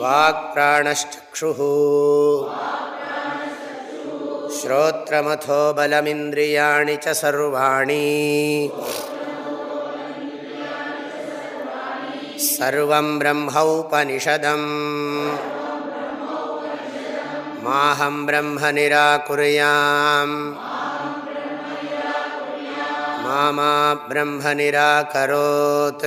वाक्प्राणश्चक्षुः श्रोत्रमथो बलमिन्द्रियाणि च सर्वाणि सर्वं ब्रह्मौपनिषदम् माहं ब्रह्म निराकुर्याम् मा मा ब्रह्म निराकरोत्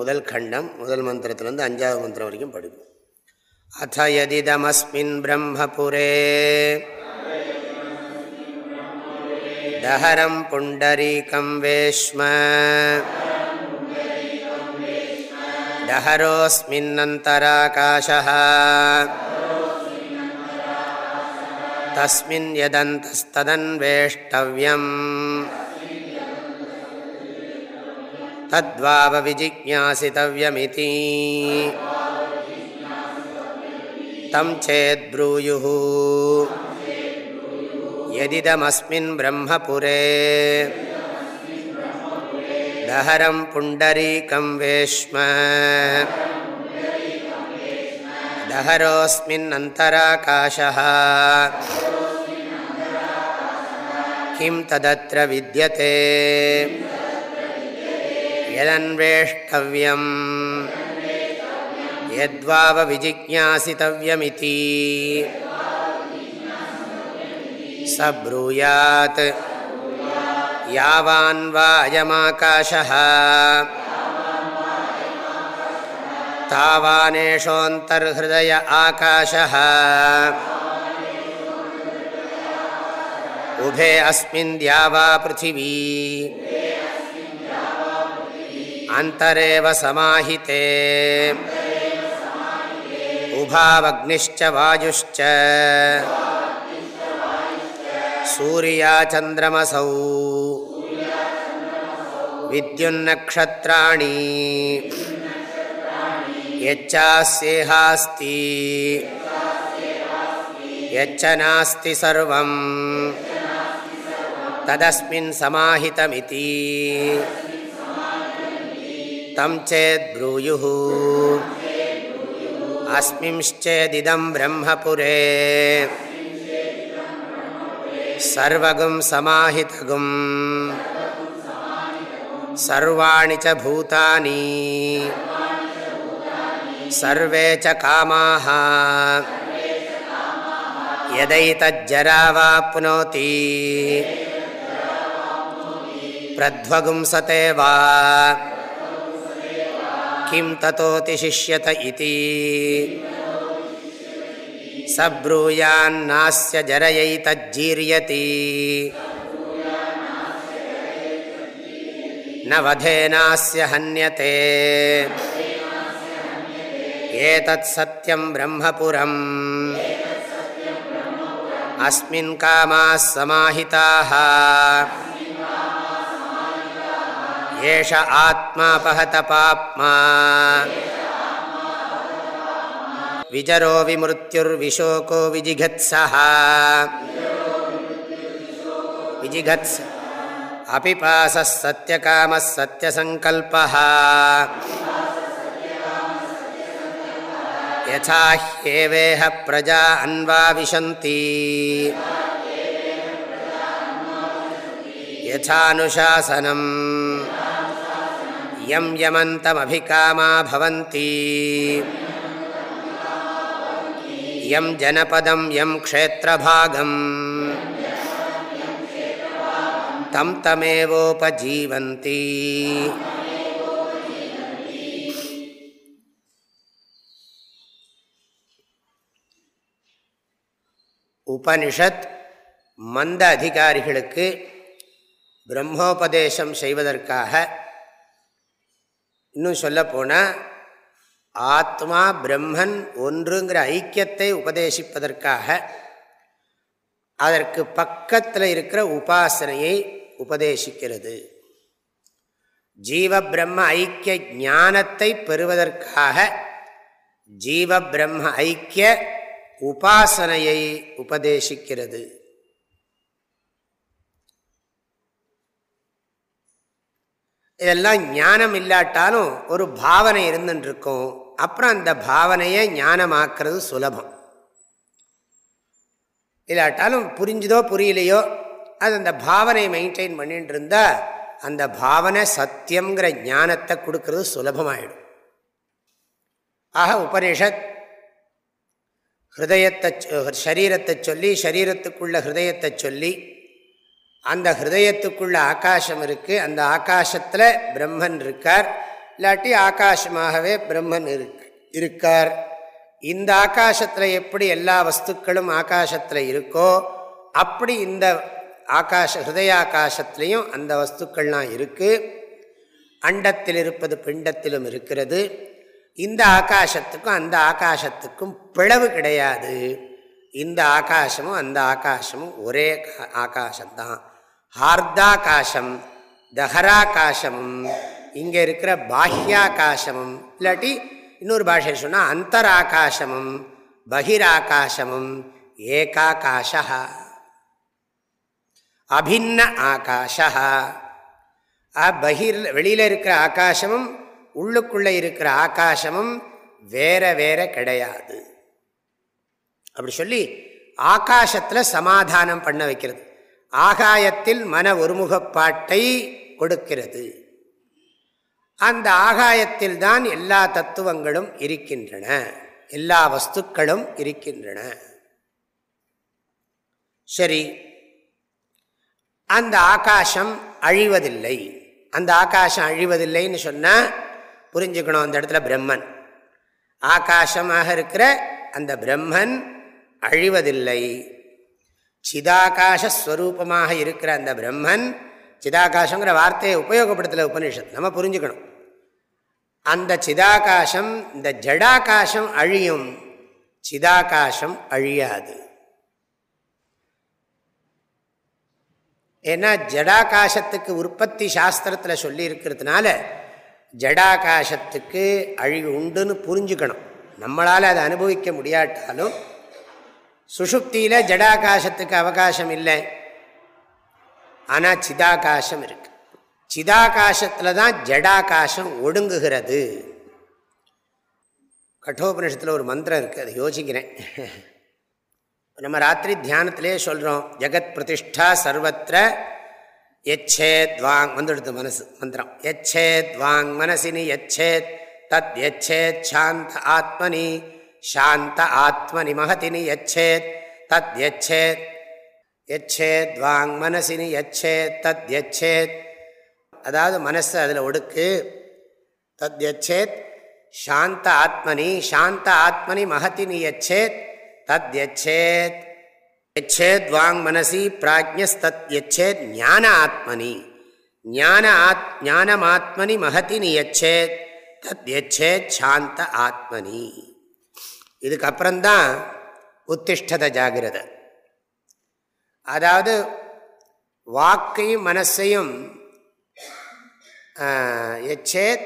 முதல் கண்டம் முதல் மந்திரத்திலேருந்து அஞ்சாவது மந்திரம் வரைக்கும் படிப்போம் அத்த யதிதமஸ்மின் பிரம்மபுரே दहरं पुण्डरीकं वेश्म दहरोऽस्मिन्नन्तराकाशः तस्मिन् यदन्तस्तदन्वेष्टव्यम् तद्वावविजिज्ञासितव्यमिति तं चेद्ब्रूयुः यदिदमस्मिन् ब्रह्मपुरे दहरं पुण्डरीकं वेश्म दहरोऽस्मिन्नन्तराकाशः किं तदत्र विद्यते यदन्वेष्टव्यम् यद्वावविजिज्ञासितव्यमिति स ब्रूयात् यावान्वायमाकाशः तावानेषोऽन्तर्हृदय आकाशः उभे अस्मिन् द्यावा पृथिवी अन्तरेव समाहिते उभावग्निश्च वायुश्च सूर्याचन्द्रमसौ विद्युन्नक्षत्राणि यच्चास्येहास्ति यच्च नास्ति सर्वं तदस्मिन् समाहितमिति तं चेद्ब्रूयुः अस्मिंश्चेदिदं ब्रह्मपुरे सर्वगुं समाहितगुं सर्वाणि च भूतानि सर्वे च कामाः यदैतज्जरावाप्नोति प्रध्वगुंसते वा किं ततोतिशिष्यत इति। स ब्रूयान्नास्य जरयैतज्जीर्यति न वधेनास्य हन्यते। एतत्सत्यं ब्रह्मपुरम्। अस्मिन् कामाः समाहिताः। एष आत्मापहतपाप्मा विजरो विमृत्युर्विशोको विजिघत्सः। विजिघत्स। अपिपासः सत्यकामः सत्यसङ्कल्पः यथा ह्येवेह प्रजा अन्वाविशन्ति यथानुशासनम् யம் யமந்தமபிகாமா பவந்தி யம் ஜனபதம் யம் க்ஷேத்திரபாகம் தம் தமேவோபஜீவந்தி உபனிஷத் மந்த அதிகாரிகளுக்கு பிரம்மோபதேசம் செய்வதற்காக இன்னும் சொல்லப்போனால் ஆத்மா பிரம்மன் ஒன்றுங்கிற ஐக்கியத்தை உபதேசிப்பதற்காக அதற்கு பக்கத்தில் இருக்கிற உபாசனையை உபதேசிக்கிறது. ஜீவ பிரம்ம ஐக்கிய ஞானத்தை பெறுவதற்காக ஜீவ பிரம்ம ஐக்கிய உபாசனையை உபதேசிக்கிறது. இதெல்லாம் ஞானம் இல்லாட்டாலும் ஒரு பாவனை இருந்துட்டுருக்கும் அப்புறம் அந்த பாவனையை ஞானமாக்குறது சுலபம். இல்லாட்டாலும் புரிஞ்சுதோ புரியலையோ அது அந்த பாவனை மெயின்டைன் பண்ணிட்டு இருந்தால் அந்த பாவனை சத்தியங்கிற ஞானத்தை கொடுக்கறது சுலபமாயிடும். ஆக உபனிஷத் ஹிருதயத்தை சரீரத்தை சொல்லி சரீரத்துக்குள்ள ஹிருதயத்தை சொல்லி அந்த ஹிருதயத்துக்குள்ள ஆகாசம் இருக்குது அந்த ஆகாசத்தில் பிரம்மன் இருக்கார். இல்லாட்டி ஆகாசமாகவே பிரம்மன் இருக்கு இருக்கார். இந்த ஆகாசத்தில் எப்படி எல்லா வஸ்துக்களும் ஆகாசத்தில் இருக்கோ அப்படி இந்த ஆகாஷ ஹிருதயாகாசத்துலேயும் அந்த வஸ்துக்கள்லாம் இருக்குது அண்டத்தில் இருப்பது பிண்டத்திலும் இருக்கிறது. இந்த ஆகாசத்துக்கும் அந்த ஆகாசத்துக்கும் பிளவு கிடையாது. இந்த ஆகாசமும் அந்த ஆகாசமும் ஒரே ஆகாசம்தான். ஹார்தாகாசம் தஹராகாசமும் இங்கே இருக்கிற பாஹ்யாகாசமும் இல்லாட்டி இன்னொரு பாஷை சொன்னால் அந்தராகாசமும் பகிராகாசமும் ஏகாகாஷா அபின்ன ஆகாஷா பகிர் வெளியில் இருக்கிற ஆகாசமும் உள்ளுக்குள்ளே இருக்கிற ஆகாசமும் வேற வேற கிடையாது. அப்படி சொல்லி ஆகாசத்தில் சமாதானம் பண்ண வைக்கிறது. ஆகாயத்தில் மன ஒருமுகப்பாட்டை கொடுக்கிறது. அந்த ஆகாயத்தில் தான் எல்லா தத்துவங்களும் இருக்கின்றன. எல்லா வஸ்துக்களும் இருக்கின்றன. சரி அந்த ஆகாசம் அழிவதில்லை. அந்த ஆகாசம் அழிவதில்லைன்னு சொன்னால் புரிஞ்சுக்கணும் அந்த இடத்துல பிரம்மன். ஆகாசமாக இருக்கிற அந்த பிரம்மன் அழிவதில்லை. சிதாகாசஸ்வரூபமாக இருக்கிற அந்த பிரம்மன் சிதாகாசங்கிற வார்த்தையை உபயோகப்படுத்தலை உபநிஷத். நம்ம புரிஞ்சுக்கணும். அந்த சிதாகாசம் இந்த ஜடாகாசம் அழியும். சிதாகாசம் அழியாது. ஏன்னா ஜடாகாசத்துக்கு உற்பத்தி சாஸ்திரத்தில் சொல்லி இருக்கிறதுனால ஜடாகாசத்துக்கு அழிவு உண்டுன்னு புரிஞ்சுக்கணும். நம்மளால் அதை அனுபவிக்க முடியாட்டாலும் சுஷுப்தியில் ஜடாகாசத்துக்கு அவகாசம் இல்லை ஆனால் சிதாகாசம் இருக்கு. சிதாகாசத்தில் தான் ஜடாகாசம் ஒடுங்குகிறது. கட்டோபனிஷத்தில் ஒரு மந்திரம் இருக்குது அதை யோசிக்கிறேன். நம்ம ராத்திரி தியானத்திலே சொல்கிறோம் ஜெகத் பிரதிஷ்டா சர்வத்திர எச்சேத் வாங் வந்துடுது மனசு மந்திரம். எச்சேத் வாங் மனசினி எச்சேத் தத் எச்சேத் சாந்த ஆத்மனி சாந்த ஆத்ம மகதினி யச்சேத் தத் யச்சேத் யச்சேத் வாங் மனசினி யச்சேத் தத் யச்சேத் அதாவது மனசு அதில் ஒடுக்கு. தத் யச்சேத் சாந்த ஆத்மனி சாந்த ஆத்மனி மகத்தினி எச்சேத் தத் யச்சேத் யச்சேத் வாங் மனசி பிராஜ்யஸ்தத் யச்சேத் ஞான ஆத்மனி ஞான ஆத் ஞானமாத்மனி மகதி நியச்சேத் தத் யச்சேத் சாந்த ஆத்மனி இதுக்கப்புறம்தான் உத்திஷ்டத ஜாகிரத. அதாவது வாக்கையும் மனசையும் எச்சேத்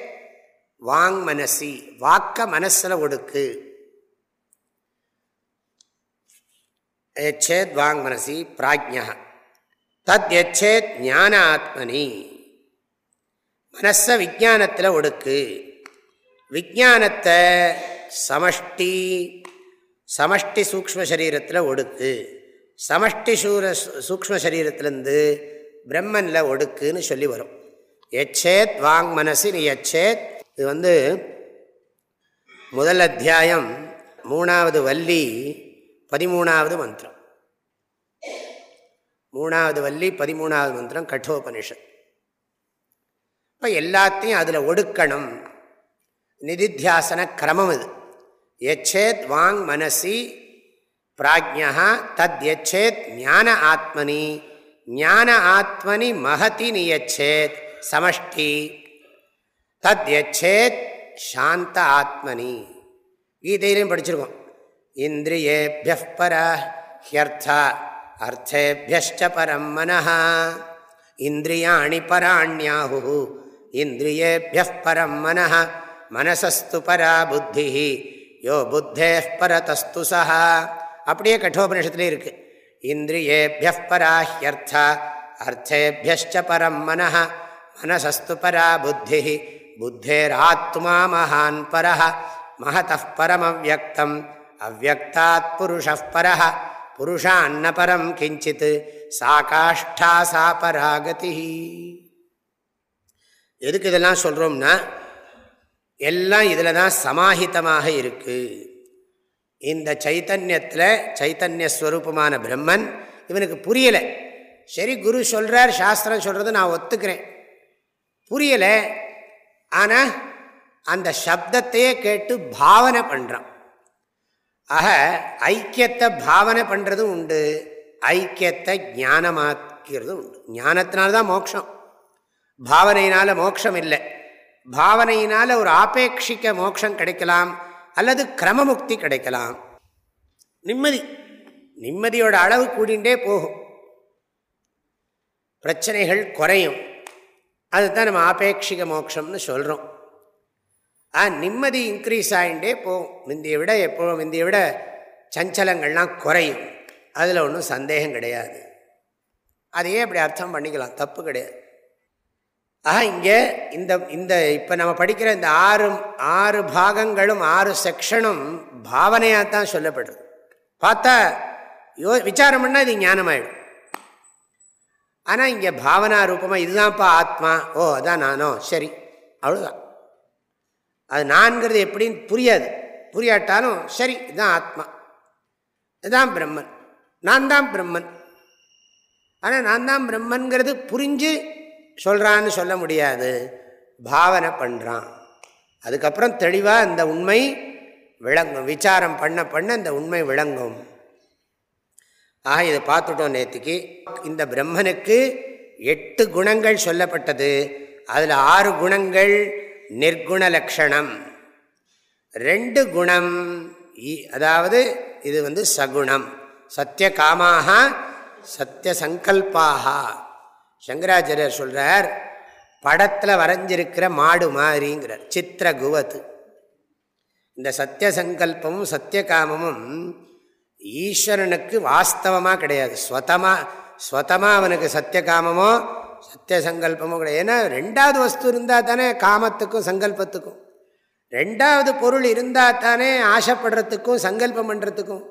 வாங் மனசி வாக்க மனசில் ஒடுக்கு. எச்சேத் வாங் மனசி பிராஜ்யா தத் எச்சேத் ஞான ஆத்மனி மனசை விஜானத்தில் ஒடுக்கு. விஜானத்தை சமஷ்டி சமஷ்டி சூக்ம சரீரத்தில் ஒடுக்கு. சமஷ்டி சூர சூக்ம சரீரத்திலேருந்து பிரம்மனில் ஒடுக்குன்னு சொல்லி வரும். எச்சேத் வாங் மனசு நீ எச்சேத். இது வந்து முதல் அத்தியாயம் மூணாவது வள்ளி பதிமூணாவது மந்திரம். மூணாவது வள்ளி பதிமூணாவது மந்திரம் கட்டோபனிஷத். இப்போ எல்லாத்தையும் அதில் ஒடுக்கணும். நிதித்தியாசன கிரமம் இது. எச்சேத் வாங் மனசி பிராஜ்யா தத் எச்சேத் ஞான ஆத்மனி. ஞான ஆத்மனி மகதி நியச்சேத். சமஷ்டி. தத் எச்சேத் சாந்த ஆத்மனி. கீதையிலையும் படிச்சிருக்கோம். இந்திரியேபிய பர ஹியர்த்தா அர்த்தேபியஷ்ட பரம் மனஹ. இந்திரியாணி பராணியாஹு. இந்திரியேபிய பரம் மனஹ. மனசஸ்து பரா புத்தி யோ புத்தே பரதஸ்து சஹா. அப்படியே கட்டோபனிஷத்துலேயே இருக்கு. இந்திரியேபிய பராஹ்யர்த்தா அர்த்தேபியஷ்ட பரம் மன மனசஸ்து பரா புத்தி புத்தேராத்மா மகான் பர மகத பரமவியம் அவ்வக்தாத் புருஷ பரஹ புருஷான்ன பரம் கிஞ்சித் சா காஷ்டா சா பராகதி எதுக்கு இதெல்லாம் சொல்கிறோம்னா எல்லாம் இதில் தான் சமாஹிதமாக இருக்குது இந்த சைத்தன்யத்தில் சைத்தன்ய ஸ்வரூபமான பிரம்மன் இவனுக்கு புரியலை. சரி குரு சொல்கிறார் சாஸ்திரம் சொல்கிறது நான் ஒத்துக்கிறேன். புரியலை ஆனால் அந்த சப்தத்தையே கேட்டு பாவனை பண்ணுறான் ஆக ஐக்கியத்தை பாவனை பண்ணுறதும் உண்டு ஐக்கியத்தை ஞானமாக்கிறதும் உண்டு. ஞானத்தினால்தான் மோட்சம். பாவனையினால் மோட்சம் இல்லை. பாவனையினால் ஒரு ஆபேட்சிக்க மோட்சம் கிடைக்கலாம் அல்லது கிரமமுக்தி கிடைக்கலாம். நிம்மதி. நிம்மதியோட அளவு கூடிண்டே போகும். பிரச்சனைகள் குறையும். அதுதான் நம்ம ஆபேட்சிக மோட்சம்னு சொல்கிறோம் ஆ நிம்மதி இன்க்ரீஸ் ஆகிண்டே போகும். முந்தைய விட எப்போ முந்தைய விட சஞ்சலங்கள்லாம் குறையும். அதில் ஒன்றும் சந்தேகம் கிடையாது. அதையே அப்படி அர்த்தம் பண்ணிக்கலாம். தப்பு கிடையாது. ஆக இங்கே இந்த இந்த இப்போ நம்ம படிக்கிற இந்த ஆறு ஆறு பாகங்களும் ஆறு செக்ஷனும் பாவனையாக தான் சொல்லப்படுது. பார்த்தா யோ விசாரம் பண்ணால் இது ஞானமாயிடும். ஆனால் இங்கே பாவனா ரூபமாக இதுதான்ப்பா ஆத்மா. ஓ அதான் நானோ. சரி அவ்வளோதான் அது நான்கிறது எப்படின்னு புரியாது. புரியாட்டாலும் சரி இதுதான் ஆத்மா. இதுதான் பிரம்மன். நான் தான் பிரம்மன். ஆனால் நான் தான் பிரம்மன்கிறது புரிஞ்சு சொல்கிறான்னு சொல்ல முடியாது. பாவனை பண்ணுறான் அதுக்கப்புறம் தெளிவாக இந்த உண்மை விளங்கும். விசாரம் பண்ண பண்ண இந்த உண்மை விளங்கும். ஆக இதை பார்த்துட்டோம் நேற்றுக்கு இந்த பிரம்மனுக்கு எட்டு குணங்கள் சொல்லப்பட்டது. அதில் ஆறு குணங்கள் நிர்குண லக்ஷணம். ரெண்டு குணம் அதாவது இது வந்து சகுணம். சத்திய காமாக சத்திய சங்கல்பாக சங்கராச்சாரியர் சொல்கிறார் படத்தில் வரைஞ்சிருக்கிற மாடு மாதிரிங்கிறார் சித்திர குவத்து. இந்த சத்திய சங்கல்பமும் சத்திய காமமும் ஈஸ்வரனுக்கு வாஸ்தவமாக கிடையாது. ஸ்வதமாக ஸ்வதமாக அவனுக்கு சத்தியகாமமோ சத்திய சங்கல்பமோ கிடையாது. ஏன்னா ரெண்டாவது வஸ்து இருந்தால் தானே காமத்துக்கும் சங்கல்பத்துக்கும். ரெண்டாவது பொருள் இருந்தால் தானே ஆசைப்படுறதுக்கும் சங்கல்பம் பண்ணுறதுக்கும்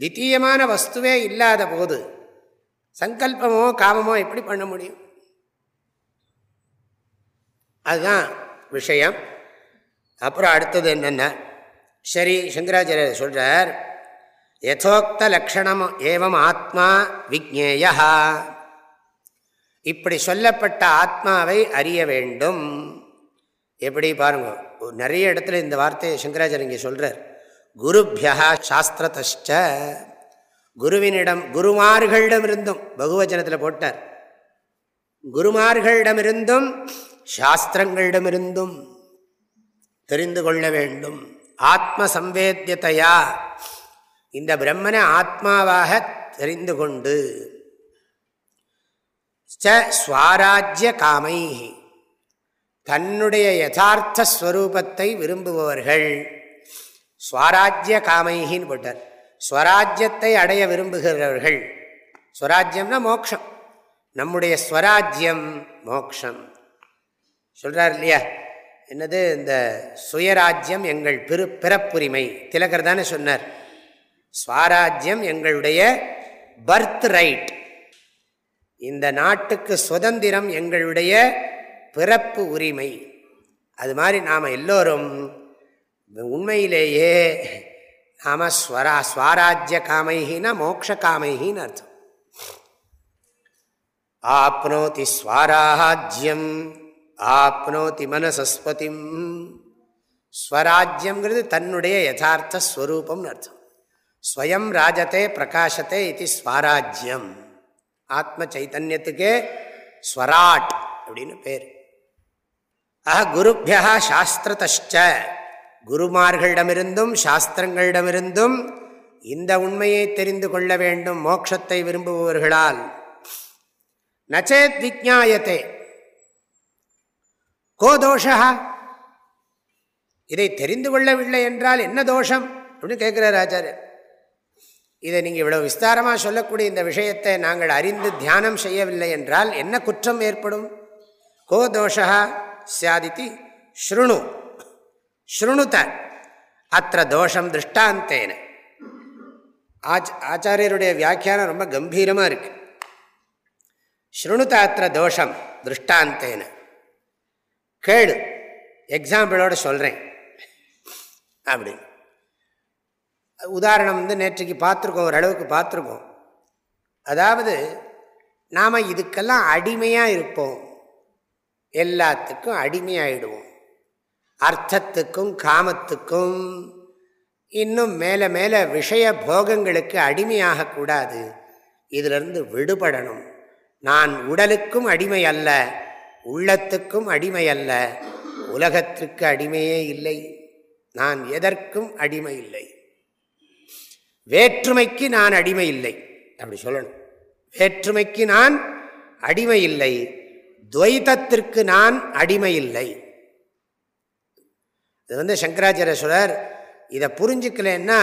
தித்தீயமான வஸ்துவே இல்லாத போது சங்கல்பமோ காமமோ எப்படி பண்ண முடியும்? அதுதான் விஷயம். அப்புறம் அடுத்தது என்னென்ன? சரி சங்கராச்சாரியர் சொல்கிறார் யதோக்த லக்ஷணம் ஏவம் ஆத்மா விக்னேயா இப்படி சொல்லப்பட்ட ஆத்மாவை அறிய வேண்டும். எப்படி பாருங்க நிறைய இடத்துல இந்த வார்த்தையை சங்கராச்சாரிய இங்கே சொல்கிறார் குருபியா சாஸ்திரத்த குருவினிடம் குருமார்களிடமிருந்தும் பகுவச்சனத்தில் போட்டார். குருமார்களிடமிருந்தும் சாஸ்திரங்களிடமிருந்தும் தெரிந்து கொள்ள வேண்டும். ஆத்ம சம்வேத்தியத்தையா இந்த பிரம்மனை ஆத்மாவாக தெரிந்து கொண்டு சுவாராஜ்ய காமை தன்னுடைய யதார்த்த ஸ்வரூபத்தை விரும்புபவர்கள். சுவாராஜ்ய காமைகின்னு போட்டார். ஸ்வராஜ்யத்தை அடைய விரும்புகிறவர்கள். ஸ்வராஜ்யம்னா மோக்ஷம். நம்முடைய ஸ்வராஜ்யம் மோக்ஷம். சொல்கிறார் இல்லையா? என்னது? இந்த சுயராஜ்யம் எங்கள் பிற பிறப்புரிமை. திலகர் தானே சொன்னார். ஸ்வராஜ்யம் எங்களுடைய பர்த் ரைட். இந்த நாட்டுக்கு சுதந்திரம் எங்களுடைய பிறப்பு உரிமை. அது மாதிரி நாம் எல்லோரும் உண்மையிலேயே நாம ஸ்வரா ஸ்வராஜ்ய காமைகின மோக்ஷ காமைகின்னு அர்த்தம் ஆப்னோதி ஸ்வராஜ்யம் ஆப்னோதி மனசஸ்பதிம் ஸ்வராஜ்யங்கிறது தன்னுடைய யதார்த்த ஸ்வரூபம்னு அர்த்தம் ஸ்வயம் ராஜத்தை பிரகாசத்தை இது ஸ்வராஜ்யம் ஆத்ம சைத்தன்யத்துக்கே ஸ்வராட் அப்படின்னு பேர் ஆஹ குருபியா சாஸ்திரத்த குருமார்களிடமிருந்தும் சாஸ்திரங்களிடமிருந்தும் இந்த உண்மையை தெரிந்து கொள்ள வேண்டும் மோட்சத்தை விரும்புபவர்களால். நச்சேத் விஜாயத்தே கோ தோஷா இதை தெரிந்து கொள்ளவில்லை என்றால் என்ன தோஷம்? அப்படின்னு கேட்குறார் ஆச்சாரியர். இதை நீங்கள் இவ்வளோ விஸ்தாரமாக சொல்லக்கூடிய இந்த விஷயத்தை நாங்கள் அறிந்து தியானம் செய்யவில்லை என்றால் என்ன குற்றம் ஏற்படும்? கோ தோஷா சாதித்தி ஸ்ருணு. ஸ்ருணுத அத்த தோஷம் திருஷ்டாந்தேன ஆச் ஆச்சாரியருடைய வியாக்கியானம் ரொம்ப கம்பீரமாக இருக்கு ஸ்ருணுத அத்த தோஷம் திருஷ்டாந்தேன கேளு எக்ஸாம்பிளோடு சொல்கிறேன் அப்படி உதாரணம் வந்து நேற்றைக்கு பார்த்துருக்கோம் ஓரளவுக்கு பார்த்துருக்கோம் அதாவது நாம் இதுக்கெல்லாம் அடிமையாக இருப்போம் எல்லாத்துக்கும் அடிமையாயிடுவோம் அர்த்தத்துக்கும் காமத்துக்கும் இன்னும் மேலே மேலே விஷய போகங்களுக்கு அடிமையாகக்கூடாது இதிலிருந்து விடுபடணும். நான் உடலுக்கும் அடிமை அல்ல உள்ளத்துக்கும் அடிமை அல்ல உலகத்திற்கு அடிமையே இல்லை. நான் எதற்கும் அடிமை இல்லை. வேற்றுமைக்கு நான் அடிமை இல்லை. அப்படி சொல்லணும். வேற்றுமைக்கு நான் அடிமை இல்லை. துவைதத்திற்கு நான் அடிமை இல்லை. இது வந்து சங்கராச்சாரியர் இதை புரிஞ்சுக்கலன்னா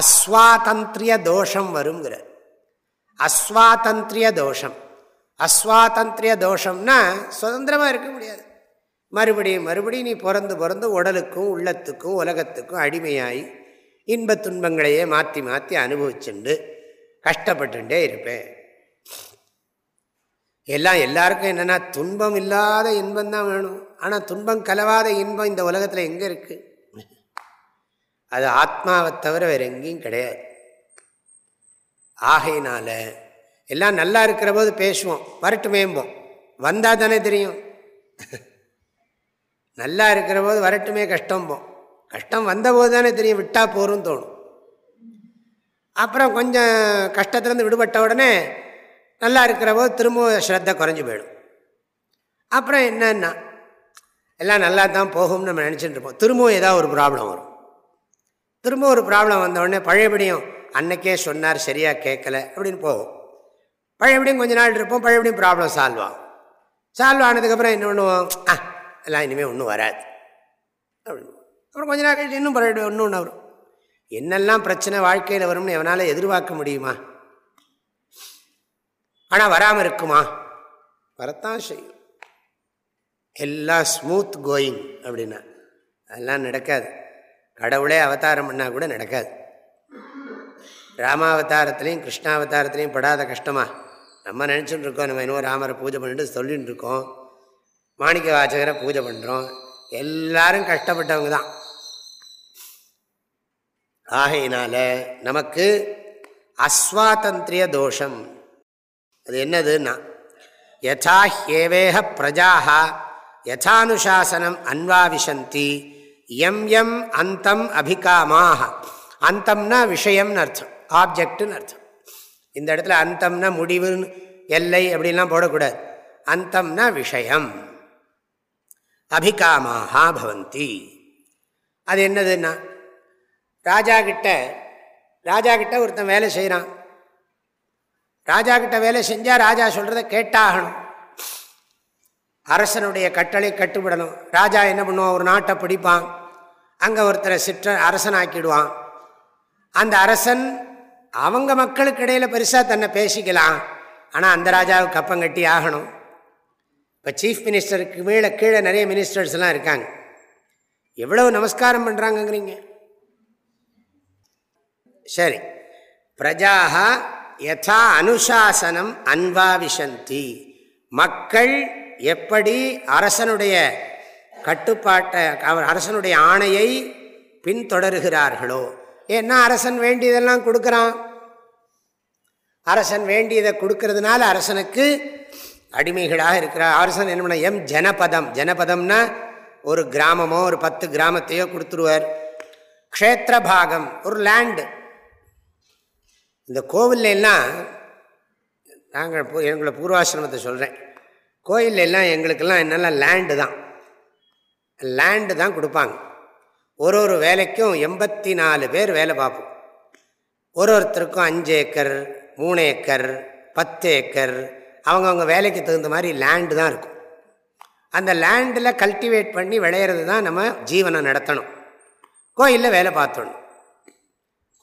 அஸ்வாதந்திரிய தோஷம் வருங்கிறார் அஸ்வாதந்திரிய தோஷம். அஸ்வாதந்திரிய தோஷம்னா சுதந்திரமாக இருக்க முடியாது. மறுபடியும் மறுபடியும் நீ பிறந்து பிறந்து உடலுக்கும் உள்ளத்துக்கும் உலகத்துக்கும் அடிமையாகி இன்ப துன்பங்களையே மாற்றி மாற்றி அனுபவிச்சுண்டு கஷ்டப்பட்டுட்டே இருப்பேன். எல்லாம் எல்லாருக்கும் என்னென்னா துன்பம் இல்லாத இன்பம் தான் வேணும். ஆனால் துன்பம் கலவாத இன்பம் இந்த உலகத்தில் எங்கே இருக்குது அது ஆத்மாவை தவிர வேறு எங்கேயும் கிடையாது. ஆகையினால எல்லாம் நல்லா இருக்கிற போது பேசுவோம் வரட்டுமேம்போம். வந்தால் தானே தெரியும். நல்லா இருக்கிற போது வரட்டுமே கஷ்டம்போம். கஷ்டம் வந்தபோது தானே தெரியும் விட்டால் போகிறோம்னு தோணும். அப்புறம் கொஞ்சம் கஷ்டத்துலேருந்து விடுபட்ட உடனே நல்லா இருக்கிற போது திரும்ப ஸ்ரத்த குறைஞ்சி போயிடும். அப்புறம் என்னன்னா எல்லாம் நல்லா தான் போகும்னு நம்ம நினச்சிட்டு இருப்போம். திரும்பவும் ஏதாவது ஒரு ப்ராப்ளம் வரும். திரும்ப ஒரு ப்ராப்ளம் வந்தவுடனே பழையபடியும் அன்னைக்கே சொன்னார் சரியாக கேட்கல அப்படின்னு போகும். பழையபடியும் கொஞ்ச நாள் இருப்போம் பழையபடியும் ப்ராப்ளம் சால்வ் ஆகும். சால்வ் ஆனதுக்கப்புறம் என்ன பண்ணுவோம்? ஆ எல்லாம் இனிமேல் ஒன்றும் வராது. அப்படின்னு அப்புறம் கொஞ்ச நாள் கழிச்சு இன்னும் பழைய ஒன்று ஒன்று வரும். என்னெல்லாம் பிரச்சனை வாழ்க்கையில் வரும்னு எவனால் எதிர்பார்க்க முடியுமா? ஆனால் வராமல் இருக்குமா? வரத்தான் செய்யும். எல்லாம் ஸ்மூத் கோயிங் அப்படின்னா. அதெல்லாம் நடக்காது. கடவுளே அவதாரம் பண்ணால் கூட நடக்காது. ராமாவதாரத்துலேயும் கிருஷ்ணாவதாரத்துலேயும் படாத கஷ்டமா? நம்ம நினச்சிட்டு இருக்கோம் நம்ம இன்னும் ராமரை பூஜை பண்ணிட்டு சொல்லிகிட்டு இருக்கோம். மாணிக்க வாசகரை பூஜை பண்ணுறோம் எல்லாரும் கஷ்டப்பட்டவங்க தான். ஆகையினால நமக்கு அஸ்வாதந்திரிய தோஷம். அது என்னதுன்னா யதா ஹேவேக பிரஜாக யதானுஷாசனம் அன்வாவிசந்தி எம் எம் அந்தம் அபிகாமாக அந்தம்னா விஷயம்னு அர்த்தம் ஆப்ஜெக்ட்னு அர்த்தம் இந்த இடத்துல அந்தம்னா முடிவுன்னு எல்லை அப்படின்லாம் போடக்கூடாது. அந்தம்னா விஷயம். அபிகாமாக பவந்தி. அது என்னதுன்னா ராஜா கிட்ட ராஜா கிட்ட ஒருத்தன் வேலை செய்கிறான் ராஜா கிட்ட வேலை செஞ்சால் ராஜா சொல்கிறத கேட்டாகணும். அரசனுடைய கட்டளை கட்டுப்படணும் ராஜா என்ன பண்ணுவான்? ஒரு நாட்டை பிடிப்பான். அங்கே ஒருத்தரை சிற்ற அரசனாக்கிடுவான். அந்த அரசன் அவங்க மக்களுக்கு இடையில் பெருசாக தன்னை பேசிக்கலாம். ஆனால் அந்த ராஜாவுக்கு கப்பம் கட்டி ஆகணும். இப்போ சீஃப் மினிஸ்டருக்கு மேலே கீழே நிறைய மினிஸ்டர்ஸ்லாம் இருக்காங்க. எவ்வளவு நமஸ்காரம் பண்ணுறாங்கங்கிறீங்க சரி. பிரஜாக யதா அனுசாசனம் அன்வாவிசந்தி மக்கள் எப்படி அரசனுடைய கட்டுப்பாட்டை அவர் அரசனுடைய ஆணையை பின்தொடர்கிறார்களோ? ஏன்னா அரசன் வேண்டியதெல்லாம் கொடுக்குறான். அரசன் வேண்டியதை கொடுக்கறதுனால அரசனுக்கு அடிமைகளாக இருக்கிறார். அரசன் என்ன பண்ண எம் ஜனபதம். ஜனபதம்னா ஒரு கிராமமோ ஒரு பத்து கிராமத்தையோ கொடுத்துருவார். க்ஷேத்திர பாகம் ஒரு லேண்டு இந்த கோவில்லாம் நாங்கள் எங்களை பூர்வாசிரமத்தை சொல்கிறேன் கோயில் எல்லாம் எங்களுக்கெல்லாம் என்னெல்லாம் லேண்டு தான். லேண்டு தான் கொடுப்பாங்க. ஒரு ஒரு வேலைக்கும் எண்பத்தி நாலு பேர் வேலை பார்ப்போம். ஒரு ஒருத்தருக்கும் அஞ்சு ஏக்கர் மூணு ஏக்கர் பத்து ஏக்கர் அவங்கவுங்க வேலைக்கு தகுந்த மாதிரி லேண்டு தான் இருக்கும். அந்த லேண்டில் கல்டிவேட் பண்ணி விளையிறது தான் நம்ம ஜீவனை நடத்தணும். கோயிலில் வேலை பார்த்தணும்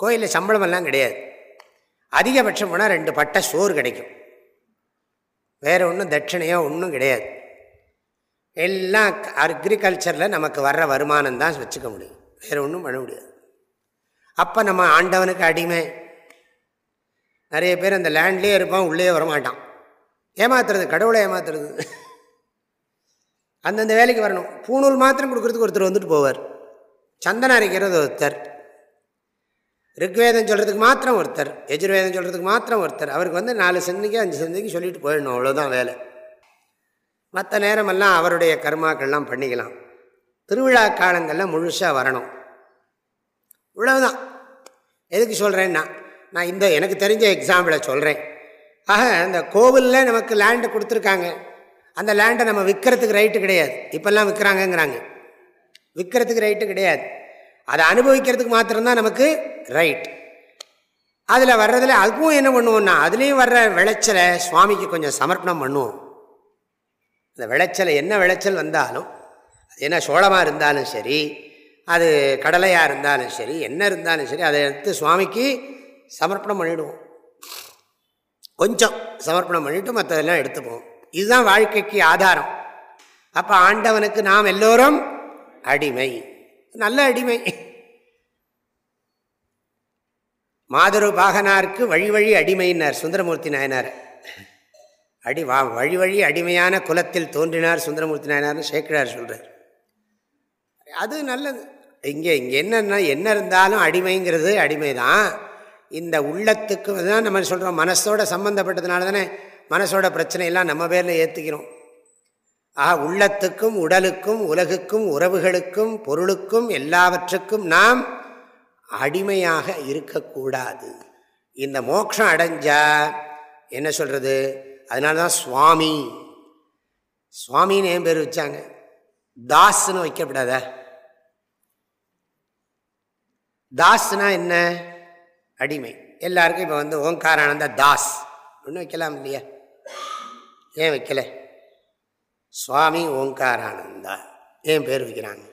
கோயிலில் சம்பளமெல்லாம் கிடையாது. அதிகபட்சம் போனால் ரெண்டு பட்டை சோறு கிடைக்கும். வேறு ஒன்றும் தட்சிணையோ ஒன்றும் கிடையாது. எல்லாம் அக்ரிகல்ச்சரில் நமக்கு வர்ற வருமானம் தான் வச்சுக்க முடியும். வேறு ஒன்றும் பண்ண முடியாது. அப்போ நம்ம ஆண்டவனுக்கு அடிமை. நிறைய பேர் அந்த லேண்ட்லேயே இருப்பான் உள்ளே வரமாட்டான். ஏமாத்துறது கடவுளை ஏமாத்துறது. அந்தந்த வேலைக்கு வரணும். பூணூல் மாத்திரம் கொடுக்குறதுக்கு ஒருத்தர் வந்துட்டு போவார். சந்தனம் அரைக்கிறது ஒருத்தர். ரிக்வேதம் சொல்கிறதுக்கு மாத்திரம் ஒருத்தர் எஜுர்வேதம் சொல்கிறதுக்கு மாத்திரம் ஒருத்தர். அவருக்கு வந்து நாலு சந்திக்கு அஞ்சு சந்திக்கு சொல்லிட்டு போயிடணும் அவ்வளோதான் வேலை. மற்ற நேரமெல்லாம் அவருடைய கர்மாக்கள்லாம் பண்ணிக்கலாம். திருவிழா காலங்களில் முழுசாக வரணும். இவ்வளவுதான். எதுக்கு சொல்கிறேன்னா நான் இந்த எனக்கு தெரிஞ்ச எக்ஸாம்பிளை சொல்கிறேன் ஆக அந்த கோவிலில் நமக்கு லேண்டு கொடுத்துருக்காங்க. அந்த லேண்டை நம்ம விற்கிறதுக்கு ரைட்டு கிடையாது. இப்போல்லாம் விற்கிறாங்கங்கிறாங்க விற்கிறதுக்கு ரைட்டு கிடையாது. அதை அனுபவிக்கிறதுக்கு மாத்திரம்தான் நமக்கு ரைட் அதில் வர்றதில் அதுக்கும் என்ன பண்ணுவோம்னா அதுலேயும் வர்ற விளைச்சலை சுவாமிக்கு கொஞ்சம் சமர்ப்பணம் பண்ணுவோம். அந்த விளைச்சலை என்ன விளைச்சல் வந்தாலும் அது என்ன சோளமாக இருந்தாலும் சரி அது கடலையாக இருந்தாலும் சரி என்ன இருந்தாலும் சரி அதை எடுத்து சுவாமிக்கு சமர்ப்பணம் பண்ணிவிடுவோம் கொஞ்சம் சமர்ப்பணம் பண்ணிவிட்டு மற்றதெல்லாம் எடுத்துப்போம். இதுதான் வாழ்க்கைக்கு ஆதாரம். அப்போ ஆண்டவனுக்கு நாம் எல்லோரும் அடிமை. நல்ல அடிமை. மாதுரு பாகனாருக்கு வழி வழி அடிமையினார் சுந்தரமூர்த்தி நாயனார். அடி வா வழி வழி அடிமையான குலத்தில் தோன்றினார் சுந்தரமூர்த்தி நாயனார்னு சேக்கிழார் சொல்கிறார் அது நல்லது. இங்கே இங்கே என்னென்னா என்ன இருந்தாலும் அடிமைங்கிறது அடிமை தான் இந்த உள்ளத்துக்கு தான் நம்ம சொல்கிறோம் மனசோட சம்மந்தப்பட்டதுனால தானே மனசோட பிரச்சனையெல்லாம் நம்ம பேரில் ஏற்றுக்கிறோம் ஆக உள்ளத்துக்கும் உடலுக்கும் உலகுக்கும் உறவுகளுக்கும் பொருளுக்கும் எல்லாவற்றுக்கும் நாம் அடிமையாக இருக்கக்கூடாது. இந்த மோட்சம் அடைஞ்சா என்ன சொல்கிறது அதனால தான் சுவாமி. சுவாமின்னு ஏன் பேர் வச்சாங்க? தாஸ்ன்னு வைக்கப்படாத. தாஸ்னா என்ன? அடிமை. எல்லாருக்கும் இப்போ வந்து ஓங்காரானந்த தாஸ். ஒன்று வைக்கலாம் இல்லையா? ஏன் வைக்கல? சுவாமி ஓங்காரானந்தா. ஏன் பேர் வைக்கிறாங்க?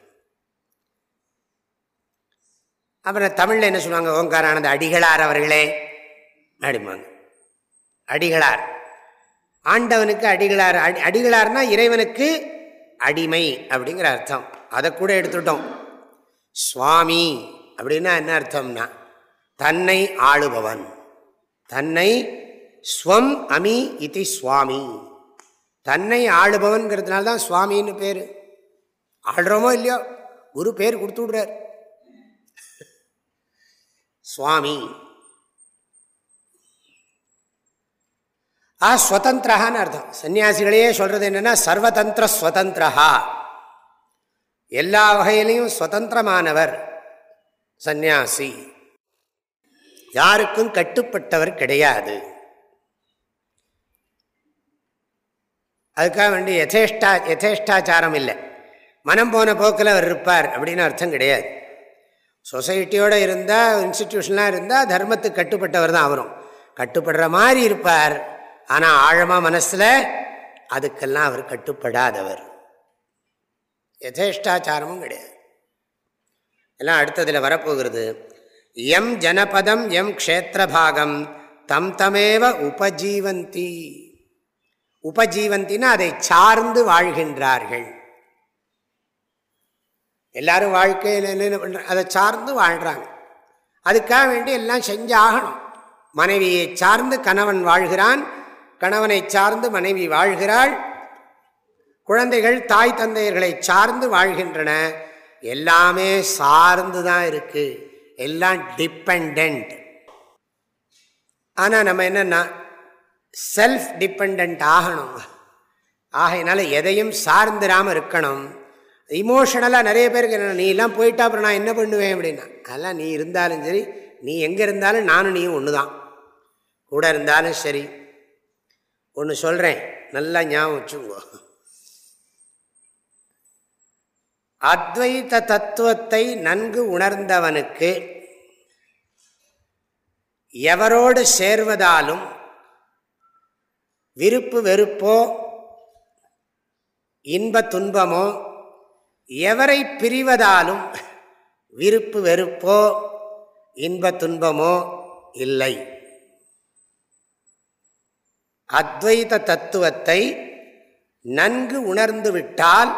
அப்புறம் தமிழில் என்ன சொல்லுவாங்க? ஓங்காரானந்த அடிகளார் அவர்களே அப்படிம்பாங்க. அடிகளார். ஆண்டவனுக்கு அடிகளார் அடி அடிகளார்னா இறைவனுக்கு அடிமை அப்படிங்கிற அர்த்தம். அதை கூட எடுத்துட்டோம். சுவாமி அப்படின்னா என்ன அர்த்தம்னா தன்னை ஆளுபவன். தன்னை ஸ்வம் அமி இது சுவாமி. தன்னை ஆளுபவன்கிறதுனால தான் சுவாமின்னு பேர். ஆள்றோமோ இல்லையோ? குரு பேர் கொடுத்து விடுறார். சுவாமி. ஆ ஸ்வதந்திரஹான்னு அர்த்தம். சன்னியாசிகளையே சொல்றது என்னன்னா சர்வதந்திர ஸ்வதந்திரஹா. எல்லா வகையிலையும் சுதந்திரமானவர் சந்நியாசி யாருக்கும் கட்டுப்பட்டவர் கிடையாது. அதுக்காக வேண்டி யதேஷ்டா யதேஷ்டாச்சாரம் இல்லை மனம் போன போக்கில் அவர் இருப்பார் அப்படின்னு அர்த்தம் கிடையாது. சொசைட்டியோடு இருந்தால் இன்ஸ்டிடியூஷனாக இருந்தால் தர்மத்துக்கு கட்டுப்பட்டவர் தான் அவரும். கட்டுப்படுற மாதிரி இருப்பார். ஆனால் ஆழமாக மனசில் அதுக்கெல்லாம் அவர் கட்டுப்படாதவர். யதேஷ்டாச்சாரமும் கிடையாது. எல்லாம் அடுத்ததில் வரப்போகிறது. எம் ஜனபதம் எம் க்ஷேத்திரபாகம் தம் தமேவ உபஜீவந்தி. உபஜீவந்தின்னா அதை சார்ந்து வாழ்கின்றார்கள். எல்லாரும் வாழ்க்கையில் என்னென்ன பண்ணுற அதை சார்ந்து வாழ்கிறாங்க அதுக்காக வேண்டி எல்லாம் செஞ்சாகணும். மனைவியை சார்ந்து கணவன் வாழ்கிறான். கணவனை சார்ந்து மனைவி வாழ்கிறாள். குழந்தைகள் தாய் தந்தையர்களை சார்ந்து வாழ்கின்றன. எல்லாமே சார்ந்து தான் இருக்குது எல்லாம் டிபெண்ட் ஆனால் நம்ம என்னென்னா செல்ஃப் டிபெண்ட் ஆகணும். ஆகையினால எதையும் சார்ந்திராமல் இருக்கணும். இமோஷனலாக நிறைய பேருக்கு என்ன நீ எல்லாம் போயிட்டா அப்புறம் நான் என்ன பண்ணுவேன்? அப்படின்னா அதெல்லாம் நீ இருந்தாலும் சரி நீ எங்கே இருந்தாலும் நானும் நீயும் ஒன்று தான் கூட இருந்தாலும் சரி. ஒன்று சொல்கிறேன் நல்லா ஞாபகம் வச்சுங்கோ அத்வைத தத்துவத்தை நன்கு உணர்ந்தவனுக்கு எவரோடு சேர்வதாலும் விருப்பு வெறுப்போ இன்ப துன்பமோ எவரை பிரிவதாலும் விருப்பு வெறுப்போ இன்ப துன்பமோ இல்லை. அத்வைத தத்துவத்தை நன்கு உணர்ந்து விட்டால்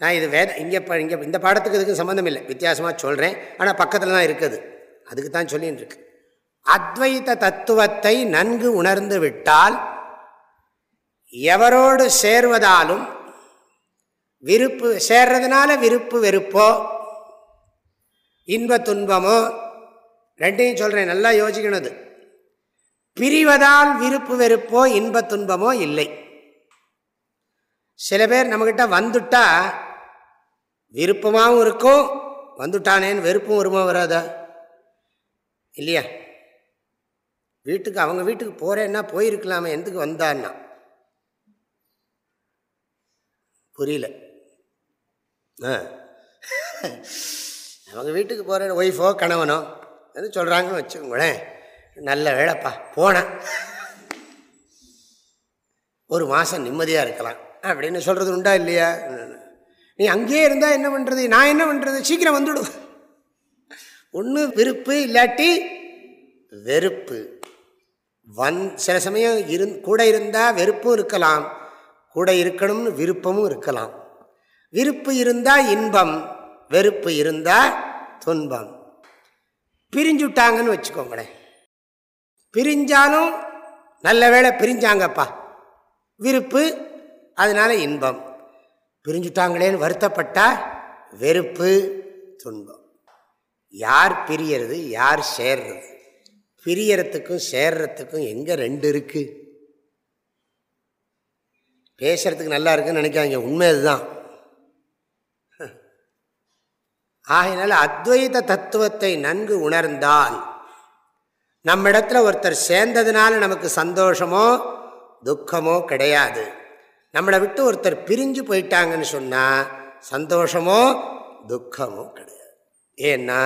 நான் இது வேத இங்கே இங்கே இந்த பாடத்துக்கு இதுக்கு சம்மந்தம் இல்லை. வித்தியாசமாக சொல்கிறேன் ஆனால் பக்கத்தில் தான் இருக்குது. அதுக்கு தான் சொல்லின்னு இருக்கு அத்வைத தத்துவத்தை நன்கு உணர்ந்து விட்டால் எவரோடு சேர்வதாலும் விருப்பு சேர்றதுனால விருப்பு வெறுப்போ இன்ப துன்பமோ ரெண்டையும் சொல்கிறேன் நல்லா யோசிக்கணும் பிரிவதால் விருப்பு வெறுப்போ இன்ப துன்பமோ இல்லை. சில பேர் நம்மக்கிட்ட வந்துட்டா விருப்பமாகவும் இருக்கும் வந்துட்டானேன்னு வெறுப்பும் வருமா வராதா? இல்லையா? வீட்டுக்கு அவங்க வீட்டுக்கு போகிறேன்னா போயிருக்கலாமே எதுக்கு வந்தான்னா. புரியல. ஆ. அவங்க வீட்டுக்கு போகிற ஒய்ஃபோ கணவனோ அது சொல்கிறாங்கன்னு வச்சுக்கோங்களேன். நல்ல வேலைப்பா போனேன். ஒரு மாதம் நிம்மதியாக இருக்கலாம். அப்படின்னு சொல்கிறது உண்டா இல்லையா? நீ அங்கேயே இருந்தால் என்ன பண்ணுறது நான் என்ன பண்ணுறது சீக்கிரம் வந்துவிடுவேன் ஒன்று விருப்பு இல்லாட்டி வெறுப்பு. வன் சில சமயம் இருந் கூட இருந்தால் வெறுப்பும் இருக்கலாம். கூட இருக்கணும்னு விருப்பமும் இருக்கலாம். விருப்பு இருந்தால் இன்பம் வெறுப்பு இருந்தால் துன்பம். பிரிஞ்சுட்டாங்கன்னு வச்சுக்கோங்களேன். பிரிஞ்சாலும் நல்ல வேலை பிரிஞ்சாங்கப்பா. விருப்பு அதனால இன்பம். பிரிஞ்சுட்டாங்களேன்னு வருத்தப்பட்டா வெறுப்பு துன்பம். யார் பிரியறது யார் சேர்றது? பிரியறத்துக்கும் சேர்றதுக்கும் எங்கே ரெண்டு இருக்குது பேசுகிறதுக்கு நல்லா இருக்குன்னு நினைக்காங்க உண்மை அதுதான். ஆகையினால அத்வைத தத்துவத்தை நன்கு உணர்ந்தால் நம்மிடத்தில் ஒருத்தர் சேர்ந்ததுனால நமக்கு சந்தோஷமோ துக்கமோ கிடையாது. நம்மளை விட்டு ஒருத்தர் பிரிஞ்சு போயிட்டாங்கன்னு சொன்னால் சந்தோஷமோ துக்கமோ கிடையாது. ஏன்னா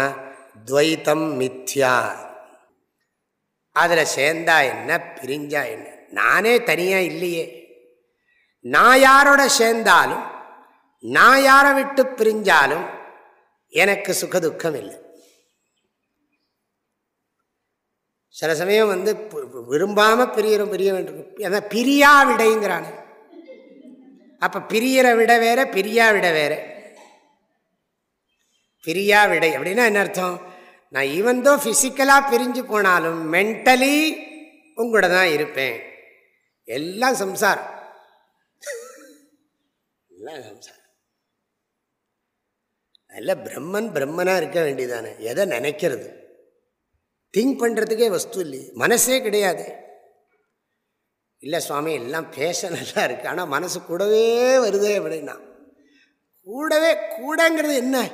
துவைத்தம் மித்யா. அதில் சேர்ந்தா என்ன பிரிஞ்சா என்ன? நானே தனியாக இல்லையே. நான் யாரோட சேர்ந்தாலும் நான் யாரை விட்டு பிரிஞ்சாலும் எனக்கு சுகதுக்கம் இல்லை. சில சமயம் வந்து விரும்பாமல் பிரியரும் பிரிய வேண்டும். பிரியா விடைங்கிறானே. அப்போ பிரியற விட வேற பிரியா விட வேற. பிரியா விடை அப்படின்னா என்ன அர்த்தம்? நான் ஈவன் தோ ஃபிசிக்கலாக பிரிஞ்சு போனாலும் மென்டலி உங்களோட தான் இருப்பேன். எல்லாம் சம்சாரம். எல்லாம் சம்சாரம். அதில் பிரம்மன் பிரம்மனாக இருக்க வேண்டியதானே எதை நினைக்கிறது? திங்க் பண்ணுறதுக்கே வஸ்து இல்லையே. மனசே கிடையாது. இல்லை சுவாமி எல்லாம் பேஷனெல்லாம் இருக்குது ஆனால் மனசு கூடவே வருதே அப்படின்னா. கூடவே கூடங்கிறது என்ன?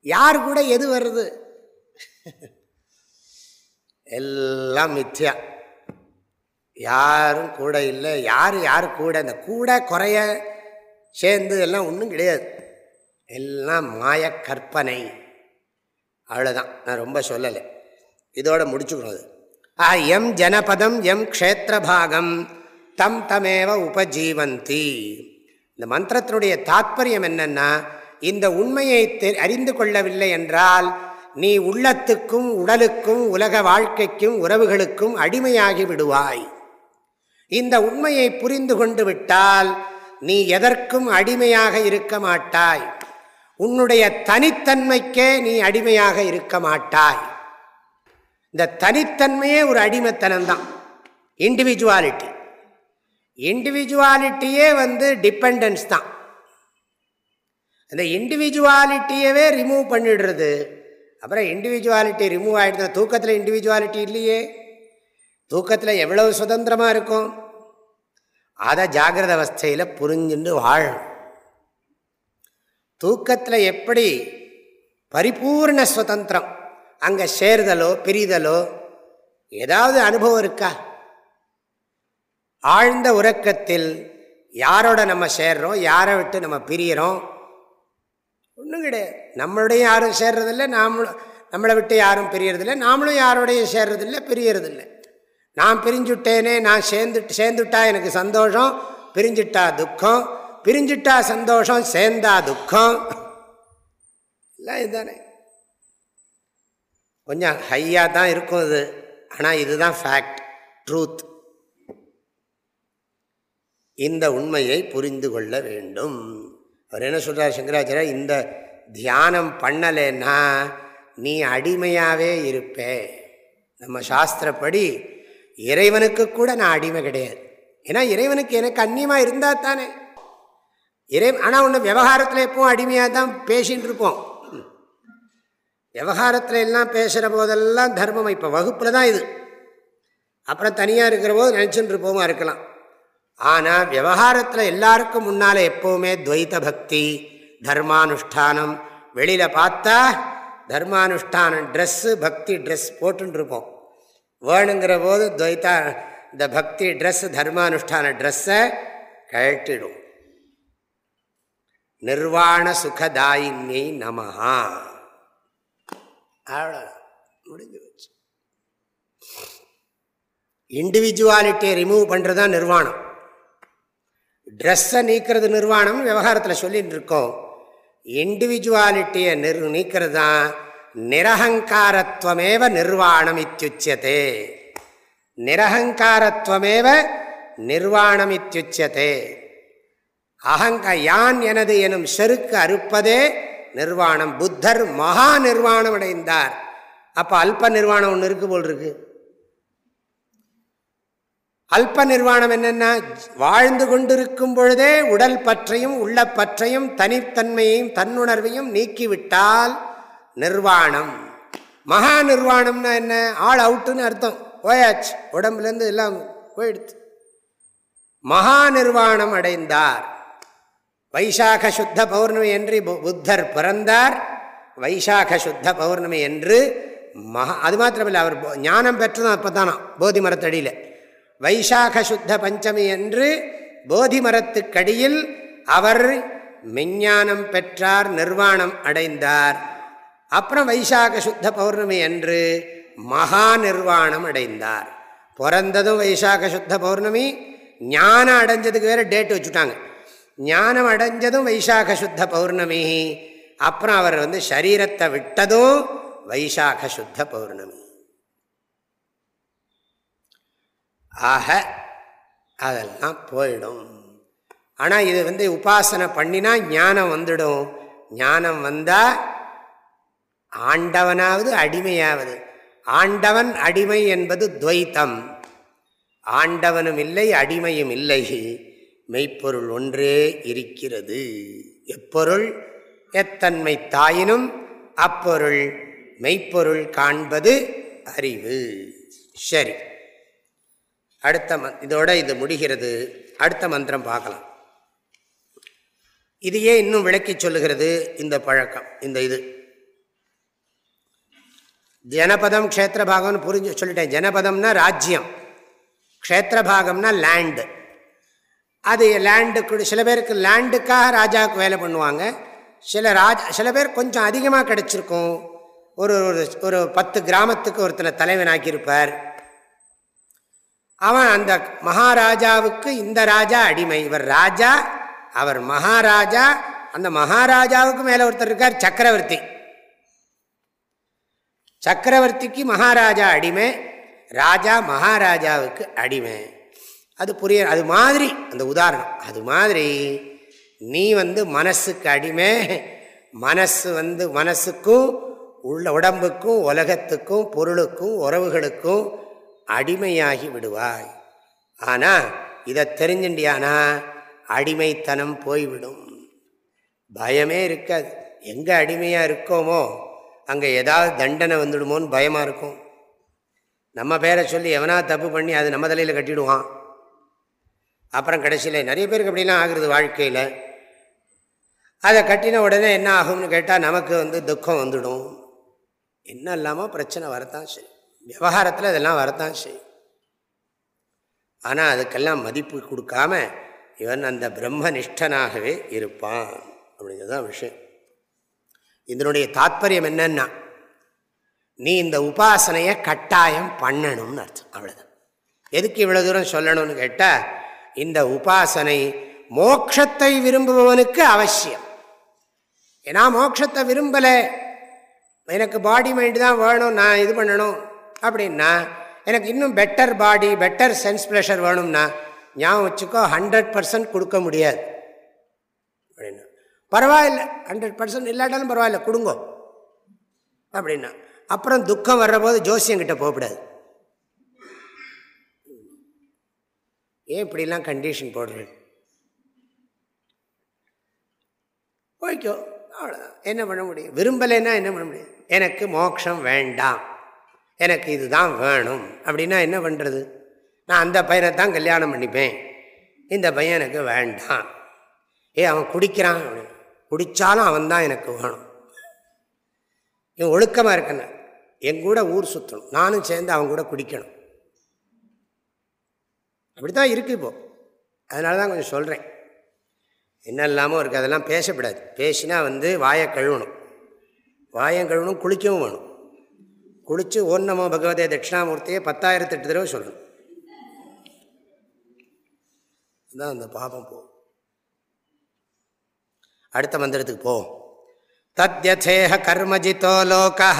யார் கூட எது வருது? எல்லாம் மித்யா. யாரும் கூட இல்லை. யார் யார் கூட? இந்த கூட குறைய சேர்ந்து எல்லாம் ஒன்றும் கிடையாது. எல்லாம் மாய கற்பனை. அவ்வளோதான் நான் ரொம்ப சொல்லலை. இதோட முடிச்சுக்கணும் அது. ஆ எம் ஜனபதம் எம் க்ஷேத்திரபாகம் தம் தமேவ உபஜீவந்தி. இந்த மந்திரத்தினுடைய தாத்பரியம் என்னன்னா இந்த உண்மையை அறிந்து கொள்ளவில்லை என்றால் நீ உள்ளத்துக்கும் உடலுக்கும் உலக வாழ்க்கைக்கும் உறவுகளுக்கும் அடிமையாகி விடுவாய். இந்த உண்மையை புரிந்து கொண்டு விட்டால் நீ எதற்கும் அடிமையாக இருக்க மாட்டாய். உன்னுடைய தனித்தன்மைக்கே நீ அடிமையாக இருக்க மாட்டாய். இந்த தனித்தன்மையே ஒரு அடிமைத்தனம்தான். இண்டிவிஜுவாலிட்டி இண்டிவிஜுவாலிட்டியே வந்து டிபெண்டன்ஸ் தான். அந்த இண்டிவிஜுவாலிட்டியவே ரிமூவ் பண்ணிடுறது. அப்புறம் இண்டிவிஜுவாலிட்டி ரிமூவ் ஆகிடுது தூக்கத்தில் இண்டிவிஜுவாலிட்டி இல்லையே. தூக்கத்தில் எவ்வளவு சுதந்திரமாக இருக்கும்? அதை ஜாகிரத அவஸ்தையில் புரிஞ்சுட்டு வாழணும். தூக்கத்தில் எப்படி பரிபூர்ண சுதந்திரம் அங்கே சேர்தலோ பிரிதலோ ஏதாவது அனுபவம் இருக்கா? ஆழ்ந்த உறக்கத்தில் யாரோட நம்ம சேர்றோம் யாரை விட்டு நம்ம பிரியிறோம்? ஒன்றும் கிடையாது. நம்மளுடைய யாரும் சேர்றதில்லை நாமளும் நம்மளை விட்டு யாரும் பிரியறதில்லை நாமளும் யாரோடையும் சேர்றதில்லை பிரியறதில்லை. நான் பிரிஞ்சுட்டேனே நான் சேர்ந்து சேர்ந்துட்டா எனக்கு சந்தோஷம் பிரிஞ்சுட்டா துக்கம் பிரிஞ்சுட்டா சந்தோஷம் சேர்ந்தா துக்கம். எல்லாம் இதுதானே. கொஞ்சம் ஹையாக தான் இருக்கும் இது ஆனால் இதுதான் ஃபேக்ட் ட்ரூத் இந்த உண்மையை புரிந்து கொள்ள வேண்டும். அவர் என்ன சொல்கிறார் சங்கராச்சாரியா இந்த தியானம் பண்ணலைன்னா நீ அடிமையாகவே இருப்பே. நம்ம சாஸ்திரப்படி இறைவனுக்கு கூட நான் அடிமை கிடையாது. ஏன்னா இறைவனுக்கு எனக்கு அந்நியமாக இருந்தால் தானே. இறை ஆனால் ஒன்று விவகாரத்தில் எப்பவும் அடிமையாக தான் பேசின்னு இருப்போம். விவகாரத்தில் எல்லாம் பேசுகிற போதெல்லாம் தர்மம். இப்போ வகுப்பில் தான் இது. அப்புறம் தனியாக இருக்கிற போது நினச்சிட்டு இருப்போமா இருக்கலாம். ஆனால் விவகாரத்தில் எல்லாருக்கும் முன்னால் எப்போவுமே துவைத்த பக்தி தர்மானுஷ்டானம். வெளியில் பார்த்தா தர்மானுஷ்டானம் ட்ரெஸ்ஸு பக்தி ட்ரெஸ் போட்டுருப்போம் வேணுங்கிற போது துவைத்தா இந்த பக்தி ட்ரெஸ் தர்மானுஷ்டான ட்ரெஸ்ஸை கழட்டிடும். நிர்வாண சுகதாயினி நமஹா. அவ்வளோ முடிஞ்சு வச்சு இண்டிவிஜுவாலிட்டியை ரிமூவ் பண்ணுறது தான் நிர்வாணம். ட்ரெஸ்ஸை நீக்கிறது நிர்வாணம் விவகாரத்தில் சொல்லிகிட்டு இருக்கோம் இண்டிவிஜுவாலிட்டியை நிர் நீக்கிறது தான் நிரகங்காரத்வமேவ நிர்வாணம் இத்தியுச்சியதே. நிரகங்காரத்வமேவ நிர்வாணம் இத்தியுச்சியதே. அகங்க யான் எனது எனும் செருக்கு அறுப்பதே நிர்வாணம். புத்தர் மகா நிர்வாணம் அடைந்தார். அப்போ அல்ப நிர்வாணம் ஒன்று இருக்கு போல் இருக்குது அல்ப நிர்வாணம் என்னென்னா வாழ்ந்து கொண்டிருக்கும் பொழுதே உடல் பற்றையும் உள்ள பற்றையும் தனித்தன்மையையும் தன்னுணர்வையும் நீக்கிவிட்டால் நிர்வாணம். மகா நிர்வாணம்னா என்ன? ஆள் அவுட்டுன்னு அர்த்தம். போயாச்சு. உடம்புலேருந்து எல்லாம் போயிடுச்சு. மகா நிர்வாணம் அடைந்தார். வைசாக சுத்த பௌர்ணமி என்று புத்தர் பிறந்தார். வைசாக சுத்த பௌர்ணமி என்று மகா அது மாத்திரமில்லை அவர் ஞானம் பெற்றதும் அப்போ தானா போதி மரத்தடியில். வைசாக சுத்த பஞ்சமி என்று போதி மரத்துக்கடியில் அவர் மெஞ்ஞானம் பெற்றார் நிர்வாணம் அடைந்தார். அப்புறம் வைசாக சுத்த பௌர்ணமி அன்று மகா நிர்வாணம் அடைந்தார். பிறந்ததும் வைசாக சுத்த பௌர்ணமி. ஞானம் அடைஞ்சதுக்கு வேறு டேட் வச்சுட்டாங்க. ஞானம் அடைஞ்சதும் வைசாக சுத்த பௌர்ணமி. அப்புறம் அவர் வந்து சரீரத்தை விட்டதும் வைசாக சுத்த பௌர்ணமி. ஆக அதெல்லாம் போயிடும். ஆனால் இது வந்து உபாசனை பண்ணினா ஞானம் வந்துடும். ஞானம் வந்தால் ஆண்டவனாவது அடிமையாவது. ஆண்டவன் அடிமை என்பது துவைத்தம். ஆண்டவனும் இல்லை அடிமையும் இல்லை. மெய்ப்பொருள் ஒன்றே இருக்கிறது. எப்பொருள்? எத்தன்மை தாயினும் அப்பொருள். மெய்ப்பொருள் காண்பது அறிவு. சரி. அடுத்த ம இதோட இது முடிகிறது. அடுத்த மந்திரம் பார்க்கலாம். இதையே இன்னும் விளக்கி சொல்லுகிறது இந்த பழக்கம் இந்த இது. ஜனபதம் க்ஷேத்திரபாகம்னு புரிஞ்சு சொல்லிட்டேன். ஜனபதம்னா ராஜ்யம். க்ஷேத்திரபாகம்னா லேண்டு அது லேண்டுக்கு சில பேருக்கு லேண்டுக்காக ராஜாவுக்கு வேலை பண்ணுவாங்க. சில ராஜா சில பேர் கொஞ்சம் அதிகமாக கிடச்சிருக்கும். ஒரு ஒரு பத்து கிராமத்துக்கு ஒருத்தனை தலைவனாக்கியிருப்பார். அவன் அந்த மகாராஜாவுக்கு இந்த ராஜா அடிமை. இவர் ராஜா அவர் மகாராஜா. அந்த மகாராஜாவுக்கு மேலே ஒருத்தர் இருக்கார் சக்கரவர்த்தி. சக்கரவர்த்திக்கு மகாராஜா அடிமை ராஜா மகாராஜாவுக்கு அடிமை. அது புரிய அது மாதிரி அந்த உதாரணம் அது மாதிரி நீ வந்து மனசுக்கு அடிமை மனசு வந்து மனசுக்கும் உள்ள உடம்புக்கும் உலகத்துக்கும் பொருளுக்கும் உறவுகளுக்கும் அடிமையாகி விடுவாய். ஆனால் இதை தெரிஞ்சுண்டியானா அடிமைத்தனம் போய்விடும். பயமே இருக்காது. எங்கே அடிமையாக இருக்கோமோ அங்கே ஏதாவது தண்டனை வந்துடுமோன்னு பயமாக இருக்கும். நம்ம பேரை சொல்லி எவனா தப்பு பண்ணி அது நம்ம தலையில் கட்டிடுவான். அப்புறம் கடைசியில் நிறைய பேருக்கு அப்படிலாம் ஆகுறது வாழ்க்கையில். அதை கட்டின உடனே என்ன ஆகும்னு கேட்டால் நமக்கு வந்து துக்கம் வந்துடும். என்ன இல்லாமல் பிரச்சனை வரத்தான் சரி விவகாரத்தில் இதெல்லாம் வரத்தான் செய்யும். ஆனால் அதுக்கெல்லாம் மதிப்பு கொடுக்காம இவன் அந்த பிரம்மனிஷ்டனாகவே இருப்பான் அப்படிங்கிறது தான் விஷயம். இதனுடைய தாத்பரியம் என்னன்னா நீ இந்த உபாசனையை கட்டாயம் பண்ணணும்னு அர்த்தம். அவ்வளோதான் எதுக்கு இவ்வளோ தூரம் சொல்லணும்னு கேட்டால் இந்த உபாசனை மோக்ஷத்தை விரும்புபவனுக்கு அவசியம். ஏன்னா மோட்சத்தை விரும்பலை. எனக்கு பாடி மைண்டு தான் வேணும் நான் இது பண்ணணும். அப்படின்னா எனக்கு இன்னும் better body better sense pleasure வேணும்னா ஞாபகம் வச்சுக்கோ ஹண்ட்ரட் பர்சன்ட் கொடுக்க முடியாது. அப்படின்னா பரவாயில்ல ஹண்ட்ரட் பர்சன்ட் இல்லாட்டாலும் பரவாயில்ல கொடுங்கோ. அப்படின்னா அப்புறம் துக்கம் வர்றபோது ஜோசியங்கிட்ட போகக்கூடாது. ஏன் இப்படிலாம் கண்டிஷன் போடுறேன் ஓகே அவ்வளோதான் என்ன பண்ண முடியும்? விரும்பலைன்னா என்ன பண்ண முடியும்? எனக்கு மோட்சம் வேண்டாம். எனக்கு இதுதான் வேணும். அப்படின்னா என்ன பண்ணுறது நான் அந்த பையனை தான் கல்யாணம் பண்ணிப்பேன். இந்த பையன் எனக்கு வேண்டாம். ஏ அவன் குடிக்கிறான். அப்படின்னு குடித்தாலும் அவன் தான் எனக்கு வேணும். இவன் ஒழுக்கமாக இருக்கணும். என் கூட ஊர் சுற்றணும் நானும் சேர்ந்து அவன் கூட குடிக்கணும். அப்படி தான் இருக்குது இப்போது அதனால தான் கொஞ்சம் சொல்கிறேன் என்ன இல்லாமல் இருக்குது அதெல்லாம் பேசப்படாது. பேசினா வந்து வாயை கழுவணும். வாயம் கழுவணும் குளிக்கவும் வேணும். குளித்து ஓம் நமோ பகவதே தட்சிணாமூர்த்தியை பத்தாயிரத்தி எட்டு தடவை சொல்லணும் அதுதான் அந்த பாபம் போ. அடுத்த மந்திரத்துக்கு போ. தத்யேக கர்மஜிதோ லோகா.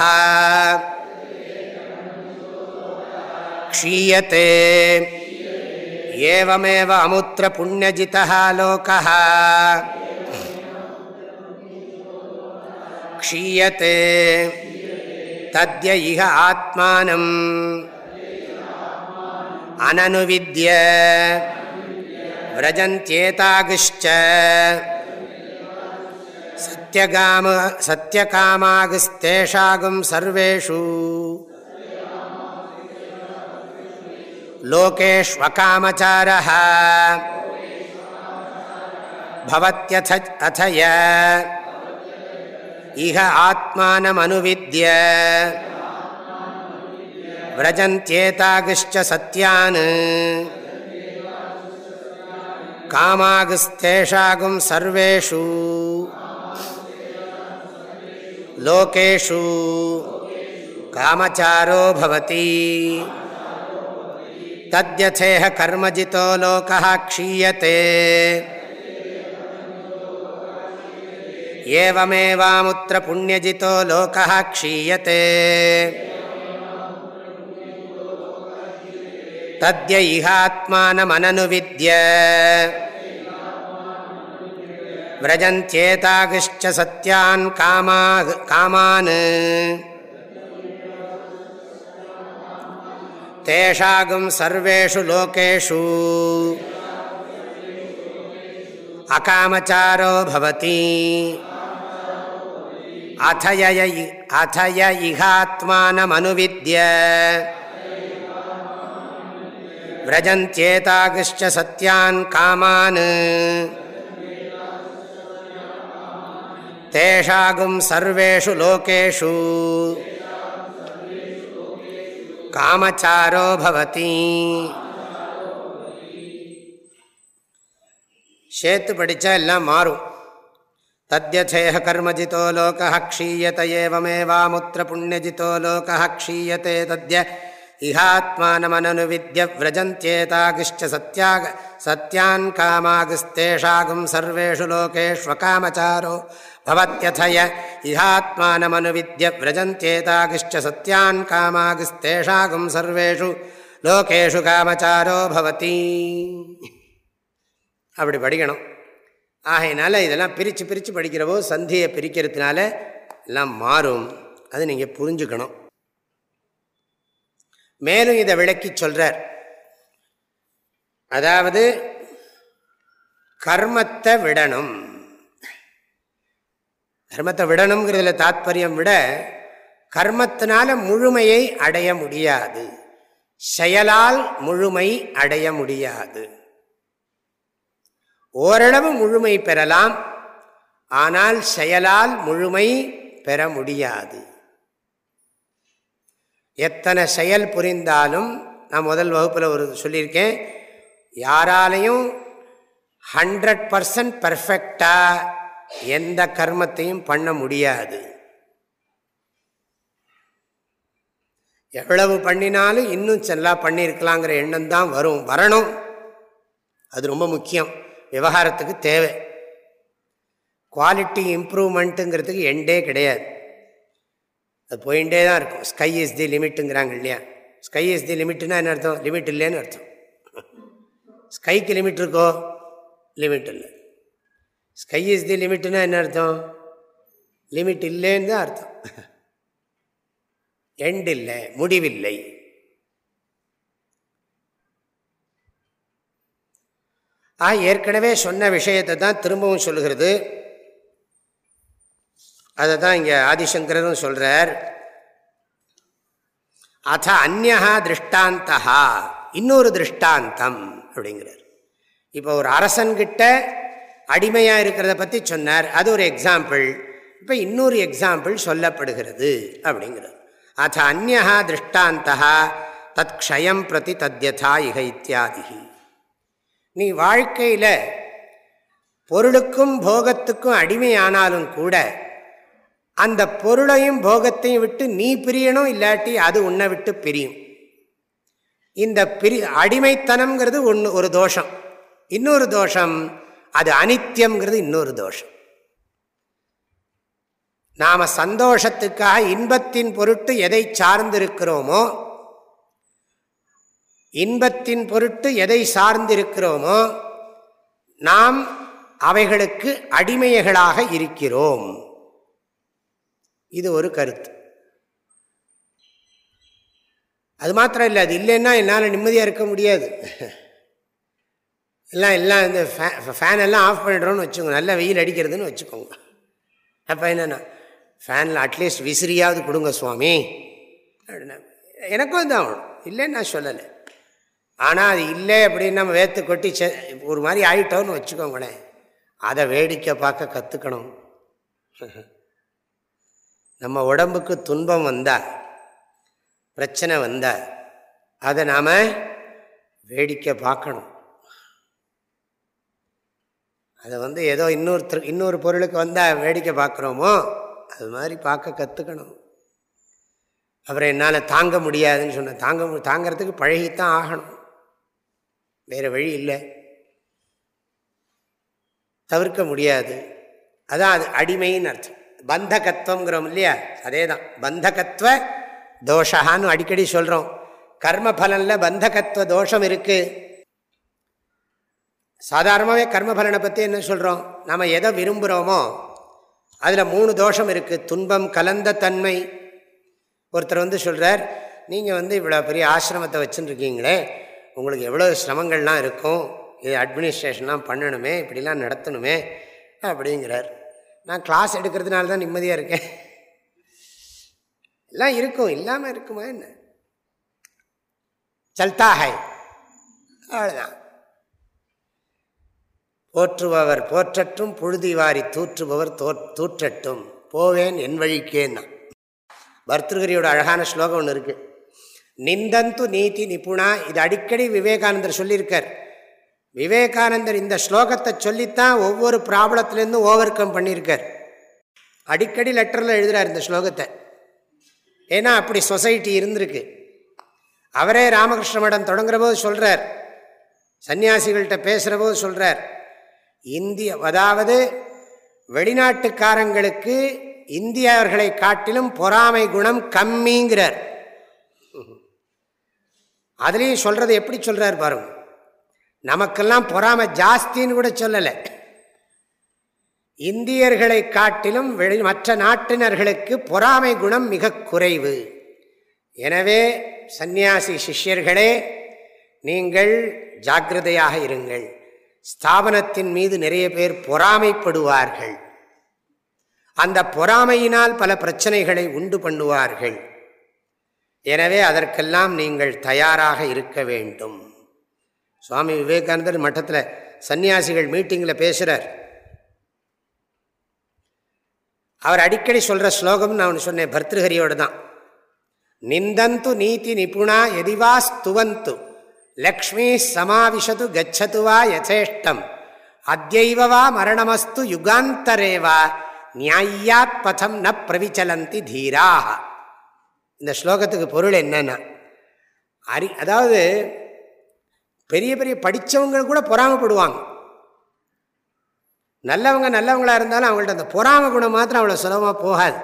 க்ஷீயத்தே ஏவமேவ அமுத்திர புண்ணியஜிதா லோகா. க்ஷீயத்தே தத்ய இக ஆத்மானம் அனனுவித்ய விரஜந்தேதாகிஷ்ட சத்தியகாம சத்தியகாமாகுஸ்தேஷாகும் சர்வேஷு लोकेष्वकामचारः भवत्यथ अथय இஹ ஆத்மானமனுவித்ய. விரஜந்தேதாகிஷ்ட சத்தியான் காமாகுஸ்தேஷாகும் சர்வேஷு. லோகேஷு. காமச்சாரோ பவதி. தத்யதேக கர்மஜிதோ லோகா க்ஷீயத்தே ஏவமேவாமுத்திர புண்ணியஜிதோ லோகா க்ஷீயத்தே தத்ய இஹாத்மானமனனுவித்ய விரஜந்தேதாகிஷ்ட சத்யான் காமா காமான் தேஷாகும் சர்வேஷு லோகேஷு அகாமச்சாரோ அதைய அதைய இகாத்மானமனுவித்ய. விரஜந்தேதாகிஷ்ட சத்யான் காமான். தேஷாகும் சர்வேஷு லோகேஷு. காமச்சாரோ பவதி. சேர்த்து படித்தா எல்லாம் மாறும். தத்யேக கர்மஜிதோ லோக க்ஷீயத ஏவமேவாமுத்திர புண்ணியஜிதோ லோக க்ஷீயத்தே தத்ய இஹாத்மானமனனுவித்ய விரஜந்தேதாகிஷ்ட சத்யாக சத்யான் காமாகிஸ்தேஷாகும் சர்வேஷு லோகேஷ்வகாமச்சாரோ பவத்யதய இஹாத்மானமனு இஹாத்மானமனுவித்ய விரஜந்தேதாகிஷ்ட சத்யான் காமாகிஸ்தேஷாகும் சர்வேஷு லோகேஷு காமச்சாரோ பவதி அப்படி படிக்கணும் ஆகையினால இதெல்லாம் பிரித்து பிரித்து படிக்கிறவோ சந்தியை பிரிக்கிறதுனால எல்லாம் மாறும். அது நீங்கள் புரிஞ்சுக்கணும். மேலும் இதை விளக்கி சொல்கிறார் அதாவது கர்மத்தை விடணும். கர்மத்தை விடணுங்கிறதுல தாத்பரியம் விட கர்மத்தினால முழுமையை அடைய முடியாது. செயலால் முழுமை அடைய முடியாது. ஓரளவு முழுமை பெறலாம். ஆனால் செயலால் முழுமை பெற முடியாது. எத்தனை செயல் புரிந்தாலும் நான் முதல் வகுப்பில் ஒரு சொல்லியிருக்கேன் யாராலையும் ஹண்ட்ரட் பர்சன்ட் பர்ஃபெக்டாக எந்த கர்மத்தையும் பண்ண முடியாது. எவ்வளவு பண்ணினாலும் இன்னும் செல்லா பண்ணியிருக்கலாங்கிற எண்ணம் தான் வரும் வரணும். அது ரொம்ப முக்கியம். விவகாரத்துக்கு தேவை. குவாலிட்டி இம்ப்ரூவ்மெண்ட்டுங்கிறதுக்கு எண்டே கிடையாது. அது போயிட்டே தான் இருக்கும். ஸ்கை இஸ் தி லிமிட்டுங்கிறாங்க இல்லையா? ஸ்கை இஸ் தி லிமிட்னா என்ன அர்த்தம்? லிமிட் இல்லைன்னு அர்த்தம். ஸ்கைக்கு லிமிட் இருக்கோ? லிமிட் இல்லை. ஸ்கை இஸ் தி லிமிட்னா என்ன அர்த்தம்? லிமிட் இல்லைன்னு தான் அர்த்தம். எண்ட் இல்லை. முடிவில்லை. ஆ ஏற்கனவே சொன்ன விஷயத்தை தான் திரும்பவும் சொல்லுகிறது. அதை தான் இங்கே ஆதிசங்கரரும் சொல்கிறார் அத அந்நா திருஷ்டாந்தா இன்னொரு திருஷ்டாந்தம் அப்படிங்கிறார். இப்போ ஒரு அரசன்கிட்ட அடிமையாக இருக்கிறத பற்றி சொன்னார். அது ஒரு எக்ஸாம்பிள் இப்போ இன்னொரு எக்ஸாம்பிள் சொல்லப்படுகிறது அப்படிங்கிறார். அத்த அந்நா திருஷ்டாந்தா தத் க்ஷயம் பிரதி தத்யதா இக இத்தியாதிகி நீ வாழ்க்கையில் பொருளுக்கும் போகத்துக்கும் அடிமையானாலும் கூட அந்த பொருளையும் போகத்தையும் விட்டு நீ பிரியணும் இல்லாட்டி அது உன்னை விட்டு பிரியும். இந்த பிரி அடிமைத்தனம்ங்கிறது ஒன்று ஒரு தோஷம். இன்னொரு தோஷம் அது அனித்தியம்ங்கிறது இன்னொரு தோஷம். நாம் சந்தோஷத்துக்காக இன்பத்தின் பொருட்டு எதை சார்ந்திருக்கிறோமோ இன்பத்தின் பொருட்டு எதை சார்ந்திருக்கிறோமோ நாம் அவைகளுக்கு அடிமையர்களாக இருக்கிறோம். இது ஒரு கருத்து. அது மாத்திரம் இல்லை அது இல்லைன்னா என்னால் நிம்மதியாக இருக்க முடியாது. எல்லாம் எல்லாம் இந்த ஃபேன் எல்லாம் ஆஃப் பண்ணிடுறோன்னு வச்சுக்கோங்க. நல்லா வெயில் அடிக்கிறதுன்னு வச்சுக்கோங்க. அப்போ என்னென்னா ஃபேனில் அட்லீஸ்ட் விசிறியாவது கொடுங்க சுவாமி. அப்படின்னா எனக்கும் தான் ஆகணும் இல்லைன்னு நான் சொல்லலை. ஆனால் அது இல்லை அப்படின்னு நம்ம வேத்து கொட்டி செ ஒரு மாதிரி ஆகிட்டோன்னு வச்சுக்கோங்களேன் அதை வேடிக்கை பார்க்க கற்றுக்கணும் நம்ம உடம்புக்கு துன்பம் வந்தால் பிரச்சனை வந்தால் அதை நாம் வேடிக்கை பார்க்கணும். அதை வந்து ஏதோ இன்னொருத்தர் இன்னொரு பொருளுக்கு வந்தால் வேடிக்கை பார்க்குறோமோ அது மாதிரி பார்க்க கற்றுக்கணும் அப்புறம் என்னால் தாங்க முடியாதுன்னு சொன்ன தாங்க தாங்கிறதுக்கு பழகித்தான் ஆகணும். வேறு வழி இல்லை. தவிர்க்க முடியாது. அதான் அது அடிமைன்னு அர்த்தம். பந்தகத்துவங்கிறோம் இல்லையா? அதே தான் பந்தகத்துவ தோஷகான்னு அடிக்கடி சொல்கிறோம் கர்ம பலனில் பந்தகத்துவ தோஷம் இருக்குது சாதாரணமாகவே கர்மபலனை பற்றி என்ன சொல்கிறோம் நம்ம எதை விரும்புகிறோமோ அதில் மூணு தோஷம் இருக்குது துன்பம் கலந்த தன்மை. ஒருத்தர் வந்து சொல்கிறார் நீங்கள் வந்து இவ்வளோ பெரிய ஆசிரமத்தை வச்சுருக்கீங்களே உங்களுக்கு எவ்வளோ சிரமங்கள்லாம் இருக்கும் இது அட்மினிஸ்ட்ரேஷன்லாம் பண்ணணுமே இப்படிலாம் நடத்தணுமே அப்படிங்கிறார். நான் கிளாஸ் எடுக்கிறதுனால தான் நிம்மதியாக இருக்கேன். எல்லாம் இருக்கும் இல்லாமல் இருக்குமா என்ன? சல்தா ஹை அவ்வளோதான் போற்றுபவர் போற்றட்டும் புழுதி வாரி தூற்றுபவர் தோ தூற்றட்டும். போவேன் என் வழிக்கேன்னா பர்தகிரியோட அழகான ஸ்லோகம் ஒன்று இருக்குது நிந்தந்து நீதி நிபுணா. இது அடிக்கடி விவேகானந்தர் சொல்லியிருக்கார். விவேகானந்தர் இந்த ஸ்லோகத்தை சொல்லித்தான் ஒவ்வொரு ப்ராப்ளத்துலேருந்தும் ஓவர் கம் பண்ணியிருக்கார். அடிக்கடி லெட்டரில் எழுதுகிறார் இந்த ஸ்லோகத்தை. ஏன்னா அப்படி சொசைட்டி இருந்திருக்கு. அவரே ராமகிருஷ்ண மடம் தொடங்குற போது சொல்கிறார் சன்னியாசிகள்கிட்ட பேசுகிற போது சொல்கிறார் இந்திய அதாவது வெளிநாட்டுக்காரங்களுக்கு இந்தியவர்களை காட்டிலும் பொறாமை குணம் கம்மிங்கிறார். அதுலேயும் சொல்கிறத எப்படி சொல்கிறார் பாருங்க. நமக்கெல்லாம் பொறாமை ஜாஸ்தின்னு கூட சொல்லலை. இந்தியர்களை காட்டிலும் வெளி மற்ற நாட்டினர்களுக்கு பொறாமை குணம் மிக குறைவு. எனவே சந்நியாசி சிஷ்யர்களே நீங்கள் ஜாக்கிரதையாக இருங்கள். ஸ்தாபனத்தின் மீது நிறைய பேர் பொறாமைப்படுவார்கள். அந்த பொறாமையினால் பல பிரச்சனைகளை உண்டு பண்ணுவார்கள். எனவே அதற்கெல்லாம் நீங்கள் தயாராக இருக்க வேண்டும். சுவாமி விவேகானந்தர் மட்டத்தில் சன்னியாசிகள் மீட்டிங்கில் பேசுகிறார் அவர் அடிக்கடி சொல்கிற ஸ்லோகம் நான் ஒன்று சொன்னேன் பர்திருஹரியோடு தான். நிந்தந்து நீதி நிபுணா எதிவா ஸ்துவந்து லக்ஷ்மி சமாவிஷது கச்சது வா யசேஷ்டம் அத்தியவா மரணமஸ்து யுகாந்தரேவா நியாயாத் பதம் ந பிரவிச்சலந்தி தீராக இந்த ஸ்லோகத்துக்கு பொருள் என்னன்னா அறி அதாவது பெரிய பெரிய படித்தவங்க கூட பொறாமப்படுவாங்க. நல்லவங்க நல்லவங்களாக இருந்தாலும் அவங்கள்ட்ட அந்த பொறாம குணம் மாத்திரம் அவ்வளோ சுலபமாக போகாது.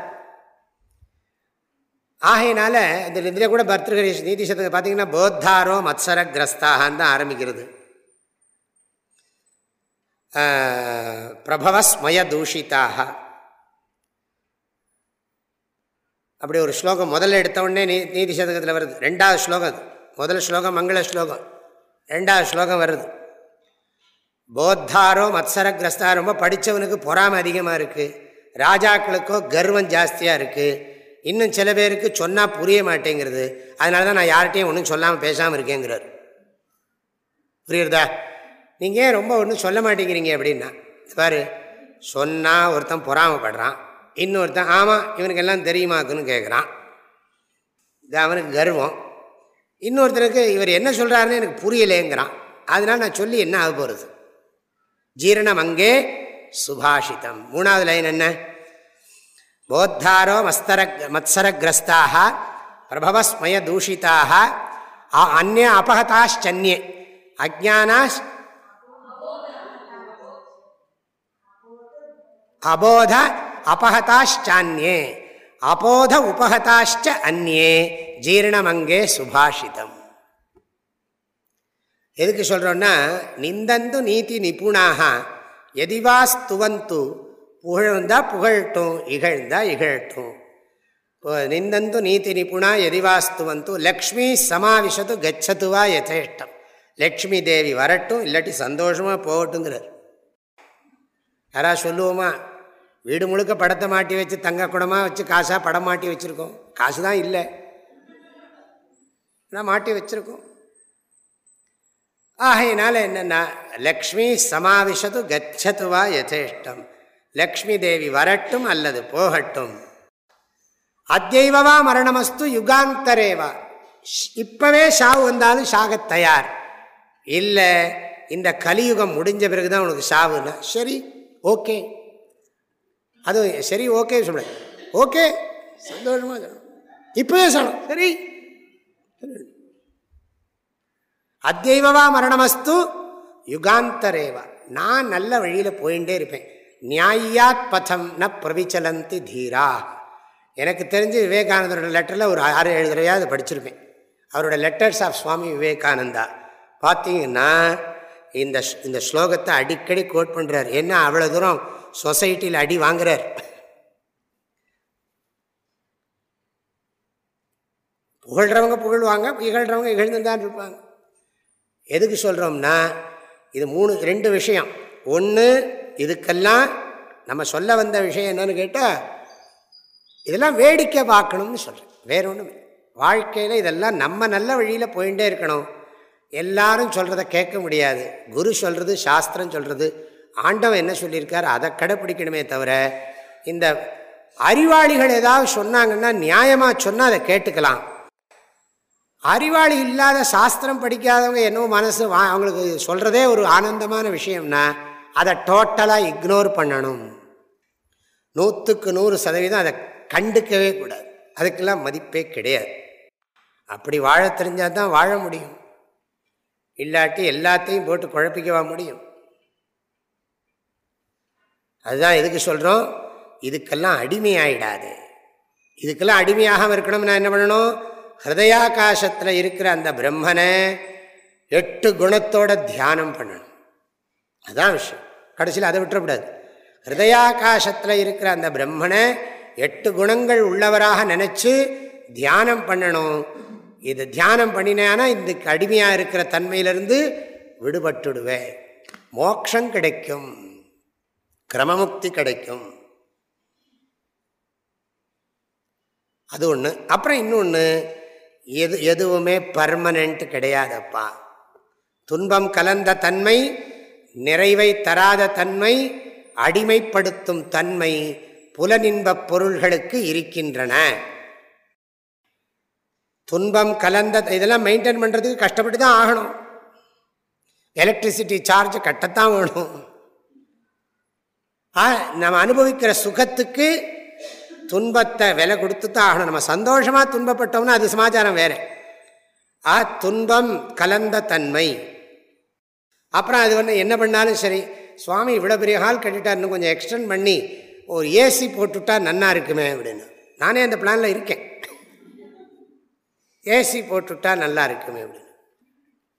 ஆகையினால இந்த இதில் கூட பர்திருகரி நீதி பார்த்தீங்கன்னா போத்தாரோ மத்சர கிரஸ்தாகான்னு தான் ஆரம்பிக்கிறது. பிரபவஸ்மய தூஷிதாக அப்படி ஒரு ஸ்லோகம் முதல்ல எடுத்த உடனே நீ நீதி சதகத்தில் வருது. ரெண்டாவது ஸ்லோகம் அது. முதல் ஸ்லோகம் மங்கள ஸ்லோகம். ரெண்டாவது ஸ்லோகம் வருது. போத்தாரோ மத்சரகிரஸ்தா ரொம்ப படித்தவனுக்கு பொறாமை அதிகமாக இருக்குது ராஜாக்களுக்கோ கர்வம் ஜாஸ்தியாக இருக்குது இன்னும் சில பேருக்கு சொன்னால் புரிய மாட்டேங்கிறது. அதனால தான் நான் யார்கிட்டையும் ஒன்றும் சொல்லாமல் பேசாமல் இருக்கேங்கிறார். புரியுறதா? நீங்கள் ஏன் ரொம்ப ஒன்றும் சொல்ல மாட்டேங்கிறீங்க அப்படின்னா பாரு சொன்னால் ஒருத்தன் பொறாமப்படுறான். இன்னொருத்தன் ஆமாம் இவனுக்கு எல்லாம் தெரியுமாக்குன்னு கேட்குறான் இது அவனுக்கு கர்வம். இன்னொருத்தனுக்கு இவர் என்ன சொல்கிறாருன்னு எனக்கு புரியலேங்கிறான். அதனால் நான் சொல்லி என்ன ஆக போகிறது ஜீரணம் அங்கே சுபாஷிதம். மூணாவது லைன் என்ன? போத்தாரோ மஸ்தர மத்சரகிரஸ்தாக பிரபவஸ்மய தூஷிதாக அந்நிய அபகதாஷ்சன்யே அஜானா அபோத. அபகதாச்சான்யே அபோத உபகதாச்ச அந்நே ஜீரணமங்கே சுபாஷிதம் எதுக்கு சொல்கிறோன்னா நிந்தந்து நீதி நிபுணாக எதிவா ஸ்துவந்து புகழ்ந்தா புகழட்டும் இகழ்ந்தா இகழட்டும் நிந்தந்து நீதி நிபுணா எதிவாஸ்துவந்து லக்ஷ்மி சமாவிஷத்து கச்சத்துவா யதேஷ்டம் லக்ஷ்மி தேவி வரட்டும் இல்லாட்டி சந்தோஷமாக போகட்டுங்கிறார் யாரா சொல்லுவோமா வீடு முழுக்க படத்தை மாட்டி வச்சு தங்க குடமாக வச்சு காசாக படம் மாட்டி வச்சுருக்கோம். காசு தான் இல்லை. நான் மாட்டி வச்சுருக்கோம். ஆகையினால என்னென்னா லக்ஷ்மி சமாவிஷது கச்சத்துவா யதேஷ்டம். லக்ஷ்மி தேவி வரட்டும் அல்லது போகட்டும். அத்தியவா மரணமஸ்து யுகாந்தரேவா. இப்பவே ஷாவு வந்தாலும் சாக தயார். இல்லை இந்த கலியுகம் முடிஞ்ச பிறகு தான் உனக்கு சாவுன்னா சரி ஓகே. அது சரி ஓகே சொல்ல ஓகே சந்தோஷமாக சொல்லணும் இப்பவே சொல்லணும். சரி. அத்தியவா மரணமஸ்து யுகாந்தரேவா. நான் நல்ல வழியில் போயிட்டே இருப்பேன். நியாயாத் பதம் ந பிரவிச்சலந்தி தீரா. எனக்கு தெரிஞ்சு விவேகானந்தரோட லெட்டரில் ஒரு ஆறு ஏழு தடவையாவது படிச்சிருப்பேன். அவரோட லெட்டர்ஸ் ஆஃப் சுவாமி விவேகானந்தா. பார்த்தீங்கன்னா இந்த இந்த ஸ்லோகத்தை அடிக்கடி கோட் பண்ணுறார் என்ன அவ்வளோ தூரம் சொசைட்டியில் அடி வாங்குறார். புகழ்கிறவங்க புகழ்வாங்க இகழ்கிறவங்க இகழ்ந்துதான் இருப்பாங்க. எதுக்கு சொல்கிறோம்னா இது மூணு ரெண்டு விஷயம். ஒன்று இதுக்கெல்லாம் நம்ம சொல்ல வந்த விஷயம் என்னன்னு கேட்டால் இதெல்லாம் வேடிக்கை பார்க்கணும்னு சொல்கிறேன் வேற ஒன்றும் வாழ்க்கையில் இதெல்லாம் நம்ம நல்ல வழியில் போயிட்டே இருக்கணும். எல்லாரும் சொல்கிறத கேட்க முடியாது. குரு சொல்கிறது சாஸ்திரம் சொல்கிறது ஆண்டவன் என்ன சொல்லியிருக்கார்? அதை கடைப்பிடிக்கணுமே தவிர இந்த அறிவாளிகள் ஏதாவது சொன்னாங்கன்னா நியாயமாக சொன்னால் அதை கேட்டுக்கலாம். அறிவாளி இல்லாத சாஸ்திரம் படிக்காதவங்க என்னவோ மனசு வா அவங்களுக்கு சொல்கிறதே ஒரு ஆனந்தமான விஷயம்னா அதை டோட்டலாக இக்னோர் பண்ணணும். நூற்றுக்கு நூறு சதவீதம் அதை கண்டுக்கவே கூடாது. அதுக்கெல்லாம் மதிப்பே கிடையாது. அப்படி வாழ தெரிஞ்சால் தான் வாழ முடியும். இல்லாட்டி எல்லாத்தையும் போட்டு குழப்பிக்கவா முடியும்? அதுதான் எதுக்கு சொல்கிறோம் இதுக்கெல்லாம் அடிமையாயிடாது. இதுக்கெல்லாம் அடிமையாகாமல் இருக்கணும்னா என்ன பண்ணணும்? ஹிருதயாகாசத்தில் இருக்கிற அந்த பிரம்மனை எட்டு குணத்தோட தியானம் பண்ணணும். அதுதான் விஷயம். கடைசியில் அதை விட்டுறக்கூடாது. ஹிருதயாகாசத்தில் இருக்கிற அந்த பிரம்மனை எட்டு குணங்கள் உள்ளவராக நினச்சி தியானம் பண்ணணும். இது தியானம் பண்ணினேன்னா இந்த அடிமையாக இருக்கிற தன்மையிலிருந்து விடுபட்டுடுவேன். மோக்ஷம் கிடைக்கும். கிரமமுக்தி கிடைக்கும். அது ஒன்று அப்புறம் இன்னொன்று எது எதுவுமே பர்மனண்ட் கிடையாதப்பா. துன்பம் கலந்த தன்மை நிறைவை தராத தன்மை அடிமைப்படுத்தும் தன்மை புலனின்பப் பொருள்களுக்கு இருக்கின்றன. துன்பம் கலந்த இதெல்லாம் மெயின்டைன் பண்ணுறதுக்கு கஷ்டப்பட்டு தான் ஆகணும். எலக்ட்ரிசிட்டி சார்ஜ் கட்டத்தான் வேணும். நம்ம அனுபவிக்கிற சுகத்துக்கு துன்பத்தை விலை கொடுத்து தான் ஆகணும். நம்ம சந்தோஷமாக துன்பப்பட்டோம்னா அது சமாச்சாரம் வேறு. ஆ துன்பம் கலந்த தன்மை. அப்புறம் அது வந்து என்ன பண்ணாலும் சரி சுவாமி இவ்வளோ பெரிய ஹால் கட்டிட்டாருன்னு இன்னும் கொஞ்சம் எக்ஸ்டெண்ட் பண்ணி ஒரு ஏசி போட்டுவிட்டா நன்னா இருக்குமே அப்படின்னு. நானே அந்த பிளானில் இருக்கேன். ஏசி போட்டுவிட்டா நல்லா இருக்குமே அப்படின்னு.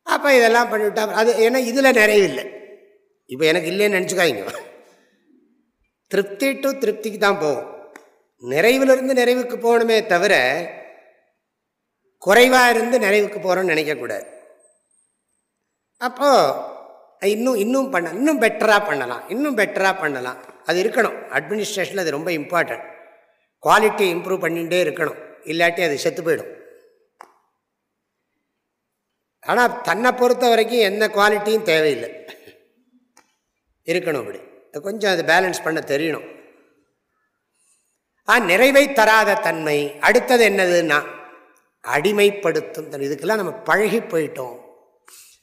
அப்போ இதெல்லாம் பண்ணிவிட்டா அது ஏன்னா இதில் நிறைய இல்லை. இப்போ எனக்கு இல்லைன்னு நினச்சிக்காய்ங்க திருப்தி டு திருப்திக்கு தான் போகும். நிறைவிலிருந்து நிறைவுக்கு போகணுமே தவிர குறைவாக இருந்து நிறைவுக்கு போகிறோன்னு நினைக்கக்கூடாது அப்போது இன்னும் இன்னும் பண்ண இன்னும் பெட்டராக பண்ணலாம் இன்னும் பெட்டராக பண்ணலாம். அது இருக்கணும். அட்மினிஸ்ட்ரேஷனில் அது ரொம்ப இம்பார்ட்டன்ட் குவாலிட்டி இம்ப்ரூவ் பண்ணிகிட்டே இருக்கணும். இல்லாட்டி அது செத்து போயிடும். ஆனால் தன்னை பொறுத்த வரைக்கும் எந்த குவாலிட்டியும் தேவையில்லை. இருக்கணும் அப்படி. கொஞ்சம் அது பேலன்ஸ் பண்ண தெரியணும். ஆ நிறைவை தராத தன்மை அடுத்தது என்னதுன்னா அடிமைப்படுத்தும் இதுக்கெல்லாம் நம்ம பழகி போயிட்டோம்.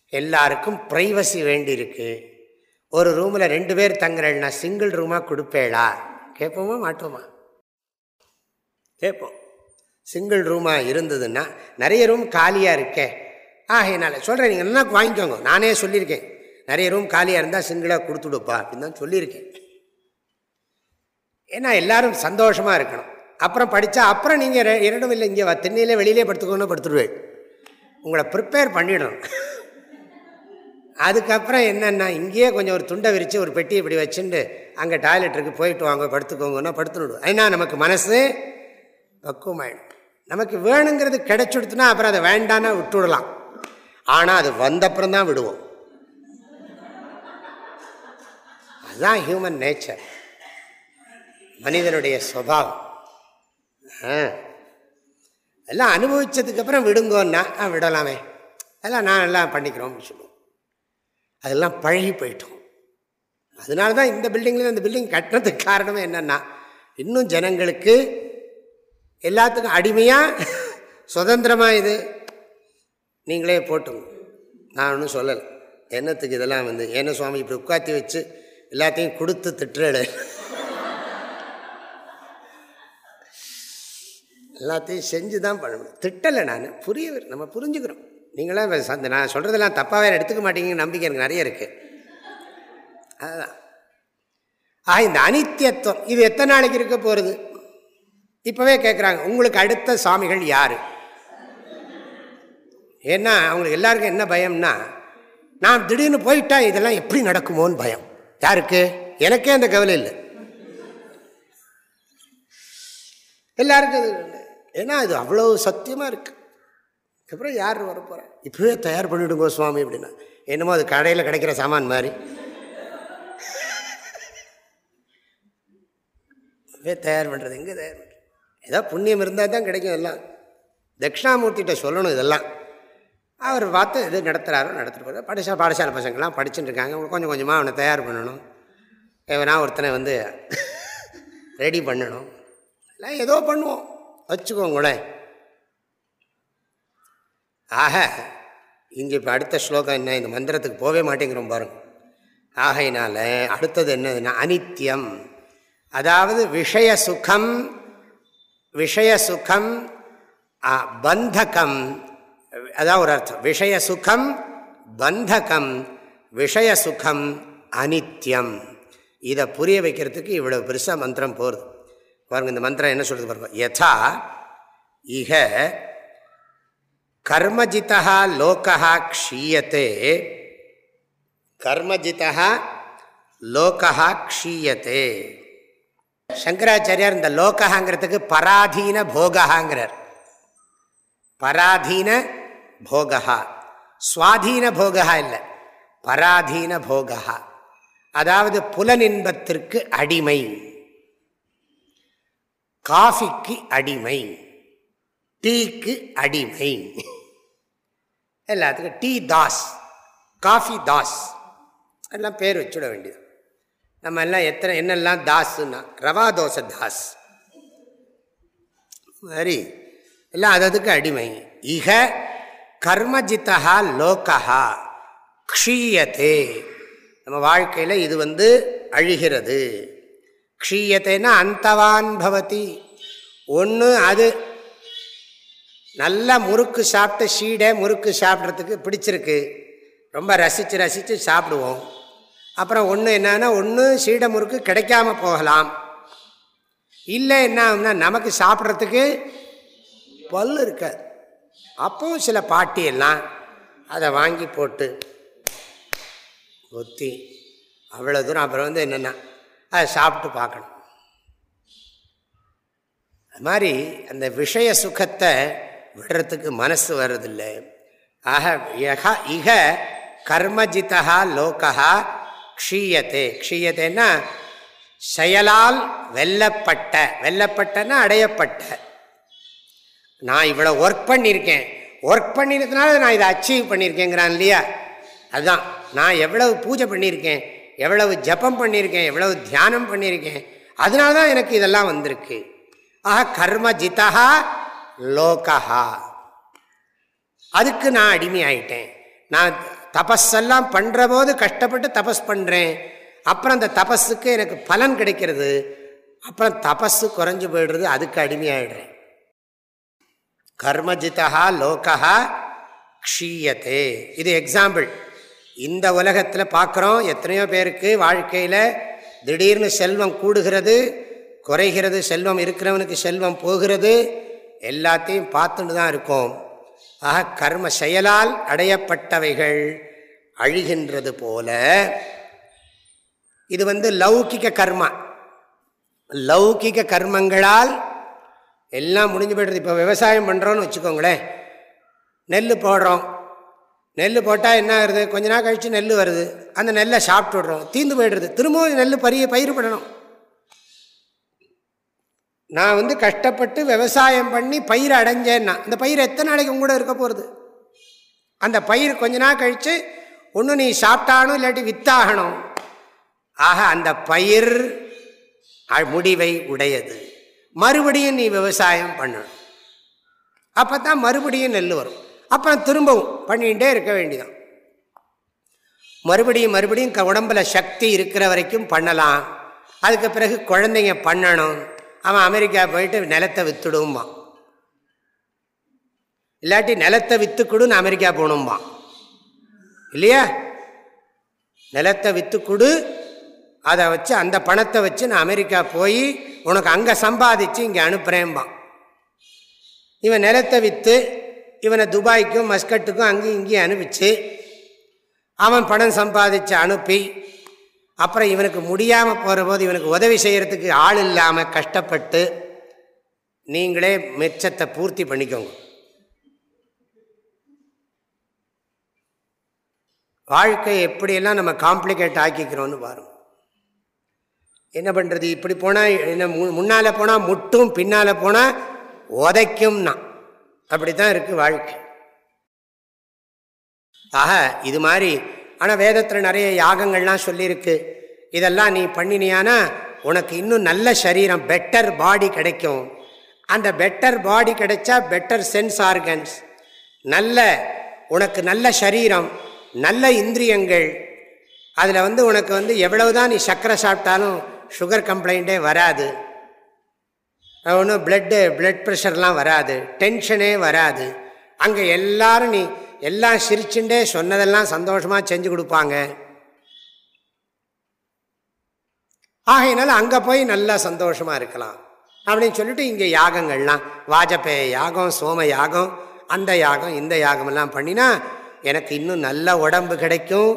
எல்லாருக்கும் ப்ரைவசி வேண்டியிருக்கு. ஒரு ரூமில் ரெண்டு பேர் தங்குறேன்னா சிங்கிள் ரூமாக கொடுப்பேளா? கேட்போமா மாட்டோமா கேட்போம். சிங்கிள் ரூமாக இருந்ததுன்னா நிறைய ரூம் காலியாக இருக்கே. ஆகையினால சொல்கிறேன் நீங்கள் என்ன வாங்கிக்கோங்க. நானே சொல்லியிருக்கேன். நிறைய ரூம் காலியாக இருந்தால் சிங்கிளாக கொடுத்துடுப்பா அப்படின்னு தான் சொல்லியிருக்கேன். ஏன்னா எல்லாரும் சந்தோஷமாக இருக்கணும். அப்புறம் படித்தா அப்புறம் நீங்கள் இரண்டும் இல்லை இங்கே தென்னையிலே வெளியிலே படுத்துக்கணும் படுத்துடுவேன் உங்களை ப்ரிப்பேர் பண்ணிடணும். அதுக்கப்புறம் என்னென்னா இங்கேயே கொஞ்சம் ஒரு துண்டை விரித்து ஒரு பெட்டி இப்படி வச்சுட்டு அங்கே டாய்லெட்டுக்கு போயிட்டு வாங்க படுத்துக்கோங்கன்னா படுத்துடுவோம் ஏன்னா நமக்கு மனசு பக்குவமாயிடும். நமக்கு வேணுங்கிறது கிடைச்சுடுத்துனா அப்புறம் அதை வேண்டானா விட்டுவிடலாம் ஆனால் அது வந்தப்புறம் தான் விடுவோம். அதுதான் ஹியூமன் நேச்சர் மனிதனுடைய சுவாவம் எல்லாம் அனுபவித்ததுக்கப்புறம் விடுங்கோன்னா விடலாமே. அதெல்லாம் நான் எல்லாம் பண்ணிக்கிறோம் சொல்லுவோம். அதெல்லாம் பழகி போயிட்டோம். அதனால தான் இந்த பில்டிங்கில் இந்த பில்டிங் கட்டுறதுக்கு காரணமே என்னென்னா இன்னும் ஜனங்களுக்கு எல்லாத்துக்கும் அடிமையாக சுதந்திரமாக இது நீங்களே போட்டுங்க. நான் ஒன்றும் சொல்லலை. என்னத்துக்கு இதெல்லாம் வந்து என்ன சுவாமி இப்படி உட்காத்தி வச்சு எல்லாத்தையும் கொடுத்து திட்டுறேடு எல்லாத்தையும் செஞ்சு தான் பண்ணணும். திட்டலை நான் புரிய நம்ம புரிஞ்சுக்கிறோம். நீங்களாம் நான் சொல்கிறதெல்லாம் தப்பாக வேறு எடுத்துக்க மாட்டீங்கன்னு நம்பிக்கை எனக்கு நிறைய இருக்குது அதுதான். ஆ இந்த அனித்தியத்துவம் இது எத்தனை நாளைக்கு இருக்க போகிறது இப்போவே கேட்குறாங்க உங்களுக்கு அடுத்த சுவாமிகள் யார்? ஏன்னா அவங்களுக்கு எல்லாருக்கும் என்ன பயம்னா நான் திடீர்னு போயிட்டா இதெல்லாம் எப்படி நடக்குமோன்னு பயம். யாருக்கு? எனக்கே அந்த கவலை இல்லை. எல்லாருக்கும் அது ஏன்னா இது அவ்வளோ சத்தியமாக இருக்குது அப்புறம் யார் வரப்போகிறேன் இப்போவே தயார் பண்ணிவிடுங்க சுவாமி அப்படின்னா. என்னமோ அது கடையில் கிடைக்கிற சாமான் மாதிரி. இப்போவே தயார் பண்ணுறது எங்கே தயார் பண்ணுறது ஏதோ புண்ணியம் இருந்தால் தான் கிடைக்கும் எல்லாம். தட்சிணாமூர்த்திகிட்ட சொல்லணும் இதெல்லாம். அவர் பார்த்து எது நடத்துகிறாரோ நடத்திட்டு போகிறார் படிச்சா பாடசாலை பசங்கள்லாம் படிச்சுட்டு இருக்காங்க. கொஞ்சம் கொஞ்சமாக அவனை தயார் பண்ணணும். எவனா ஒருத்தனை வந்து ரெடி பண்ணணும். எல்லாம் ஏதோ பண்ணுவோம். வச்சுக்கோங்களேன். ஆக இங்கே இப்போ அடுத்த ஸ்லோகம் என்ன? இந்த மந்திரத்துக்கு போகவே மாட்டேங்கிறோம் பாருங்க. ஆகையினால அடுத்தது என்னதுன்னா அனித்யம். அதாவது விஷய சுகம் விஷய சுகம் பந்தகம். அதான் ஒரு அர்த்தம். விஷய சுகம் பந்தகம் விஷய சுகம் அனித்யம். இதை புரிய வைக்கிறதுக்கு இவ்வளோ பெருசாக மந்திரம் போகிறது பாருங்க இந்த மந்திரம் என்ன சொல்கிறது பாருங்க. யதா இக கர்மஜிதா லோகா க்ஷீயத்தே கர்மஜிதா லோகா க்ஷீயத்தே சங்கராச்சாரியார் இந்த லோகாங்கிறதுக்கு பராதீன போகாங்கிறார் பராதீன போகா சுவாதீன போகா இல்லை பராதீன போகா அதாவது புலனின்பத்திற்கு அடிமை காஃபிக்கு அடிமை டீக்கு அடிமை எல்லாத்துக்கும் டீ தாஸ் காஃபி தாஸ் எல்லாம் பேர் வச்சுட வேண்டியது நம்ம எல்லாம் எத்தனை என்னெல்லாம் தாஸ்ன்னா ரவா தோசை தாஸ் மாதிரி எல்லாம் அததுக்கு அடிமை இக கர்மஜித்தா லோகா க்ஷீயத்தே நம்ம வாழ்க்கையில் இது வந்து அழிகிறது. க்ஷீயத்தைன்னா அந்தவான் பவதி. ஒன்று அது நல்லா முறுக்கு சாப்பிட்டு சீடை முறுக்கு சாப்பிட்றதுக்கு பிடிச்சிருக்கு. ரொம்ப ரசித்து ரசித்து சாப்பிடுவோம். அப்புறம் ஒன்று என்னன்னா ஒன்று சீடை முறுக்கு கிடைக்காம போகலாம். இல்லை என்ன ஆகும்னா நமக்கு சாப்பிட்றதுக்கு பல் இருக்காது. அப்பவும் சில பாட்டி எல்லாம் அதை வாங்கி போட்டு ஒத்தி அவ்வளோ தூரம் அப்புறம் வந்து என்னென்னா அதை சாப்பிட்டு பார்க்கணும். அது மாதிரி அந்த விஷய சுகத்தை விடுறதுக்கு மனசு வர்றதில்லை. ஆக யக இக கர்மஜிதா லோகா க்ஷீயத்தே க்ஷீயத்தைன்னா செயலால் வெல்லப்பட்ட வெல்லப்பட்டன்னா அடையப்பட்ட. நான் இவ்வளோ ஒர்க் பண்ணியிருக்கேன். ஒர்க் பண்ணினதுனால நான் இதை அச்சீவ் பண்ணியிருக்கேங்கிறான் இல்லையா? அதுதான். நான் எவ்வளவு பூஜை பண்ணியிருக்கேன் எவ்வளவு ஜபம் பண்ணியிருக்கேன் எவ்வளவு தியானம் பண்ணியிருக்கேன். அதனால தான் எனக்கு இதெல்லாம் வந்திருக்கு. ஆஹா கர்ம ஜிதா லோகா அதுக்கு நான் அடிமை ஆயிட்டேன் நான் தபஸெல்லாம் பண்ணுற போது கஷ்டப்பட்டு தபஸ் பண்ணுறேன் அப்புறம் அந்த தபஸுக்கு எனக்கு பலன் கிடைக்கிறது. அப்புறம் தபஸு குறைஞ்சி போயிடுறது அதுக்கு அடிமையாயிடுறேன். கர்மஜிதா லோகா க்ஷீயத்தே இது எக்ஸாம்பிள் இந்த உலகத்தில் பார்க்குறோம் எத்தனையோ பேருக்கு வாழ்க்கையில் திடீர்னு செல்வம் கூடுகிறது குறைகிறது செல்வம் இருக்கிறவனுக்கு செல்வம் போகிறது எல்லாத்தையும் பார்த்துட்டு தான் இருக்கோம். ஆக கர்ம செயலால் அடையப்பட்டவைகள் அழிகின்றது போல. இது வந்து லௌகிக கர்மா. லௌகிக கர்மங்களால் எல்லாம் முடிஞ்சு போய்டுறது இப்போ விவசாயம் பண்ணுறோன்னு வச்சுக்கோங்களேன். நெல் போடுறோம். நெல் போட்டால் என்ன ஆகுது? கொஞ்ச நாள் கழித்து நெல் வருது. அந்த நெல்லை சாப்பிட்டு விடுறோம். தீந்து போய்டுறது திரும்பவும் நெல் பரிய பயிர் நான் வந்து கஷ்டப்பட்டு விவசாயம் பண்ணி பயிர் அடைஞ்சேன்னா அந்த பயிர் எத்தனை நாளைக்கு கூட இருக்க போகிறது அந்த பயிர் கொஞ்ச நாள் கழித்து ஒன்று நீ சாப்பிட்டாகணும் இல்லாட்டி வித்தாகணும். ஆக அந்த பயிர் முடிவை உடையது. மறுபடியும் நீ விவசாயம் பண்ணணும் அப்போ தான் மறுபடியும் நெல் வரும். அப்புறம் திரும்பவும் பண்ணிகிட்டே இருக்க வேண்டியதான் மறுபடியும் மறுபடியும் உடம்பில் சக்தி இருக்கிற வரைக்கும் பண்ணலாம். அதுக்கு பிறகு குழந்தைங்க பண்ணணும். அவன் அமெரிக்கா போயிட்டு நிலத்தை வித்துடுமா இல்லாட்டி நிலத்தை வித்துக்குடுன்னு அமெரிக்கா போகணுமா இல்லையா? நிலத்தை வித்துக்குடு அதை வச்சு அந்த பணத்தை வச்சு நான் அமெரிக்கா போய் உனக்கு அங்கே சம்பாதிச்சு இங்கே அனுப்புகிறேன்பான் இவன் நிலத்தை விற்று இவனை துபாய்க்கும் மஸ்கட்டுக்கும் அங்கேயும் இங்கேயும் அனுப்பிச்சு அவன் பணம் சம்பாதிச்சு அனுப்பி அப்புறம் இவனுக்கு முடியாமல் போகிறபோது இவனுக்கு உதவி செய்கிறதுக்கு ஆள் இல்லாமல் கஷ்டப்பட்டு நீங்களே மிச்சத்தை பூர்த்தி பண்ணிக்கோங்க. வாழ்க்கை எப்படியெல்லாம் நம்ம காம்ப்ளிகேட் ஆக்கிக்கிறோன்னு பாருங்கள் என்ன பண்ணுறது இப்படி போனால் என்ன முன்னால் போனால் முட்டும் பின்னால் போனால் உதைக்கும்னா. அப்படி தான் இருக்குது வாழ்க்கை. ஆக இது மாதிரி ஆனால் வேதத்தில் நிறைய யாகங்கள்லாம் சொல்லியிருக்கு. இதெல்லாம் நீ பண்ணினியானா உனக்கு இன்னும் நல்ல சரீரம் பெட்டர் பாடி கிடைக்கும். அந்த பெட்டர் பாடி கிடைச்சா பெட்டர் சென்ஸ் ஆர்கன்ஸ் நல்ல உனக்கு நல்ல சரீரம் நல்ல இந்திரியங்கள். அதில் வந்து உனக்கு வந்து எவ்வளவுதான் நீ சர்க்கரை சாப்பிட்டாலும் சுகர் கம்ப்ளைண்ட்டே வராது. ஒன்றும் பிளட்டு பிளட் ப்ரெஷர்லாம் வராது. டென்ஷனே வராது. அங்கே எல்லாரும் நீ எல்லாம் சிரிச்சுட்டே சொன்னதெல்லாம் சந்தோஷமாக செஞ்சு கொடுப்பாங்க. ஆகையினால அங்கே போய் நல்லா சந்தோஷமாக இருக்கலாம். அப்படின்னு சொல்லிட்டு இங்கே யாகங்கள்லாம் வாஜப்பேய யாகம் சோம யாகம் அந்த யாகம் இந்த யாகமெல்லாம் பண்ணினா எனக்கு இன்னும் நல்ல உடம்பு கிடைக்கும்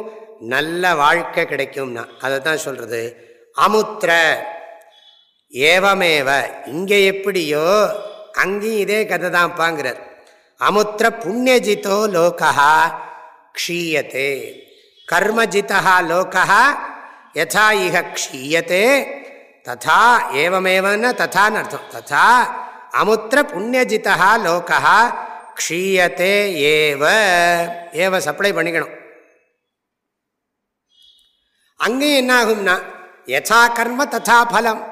நல்ல வாழ்க்கை கிடைக்கும்னா. அதை தான் சொல்கிறது அமுத்திர ஏவமேவ. இங்கே எப்படியோ அங்கேயும் இதே கதை தான்ப்பாங்கிறார் அமுத்திர புண்ணியஜிதோ லோகா க்ஷீயத்தே கர்மஜிதா லோகா யதா இக க்ஷீயத்தே ததா ஏவமேவன்னு ததான்னு அர்த்தம். ததா அமுத்திர புண்ணியஜிதா லோகா க்ஷீயத்தே ஏவ. ஏவ சப்ளை பண்ணிக்கணும். அங்கேயும் என்ன ஆகும்னா யசா கர்ம ததா பலம்.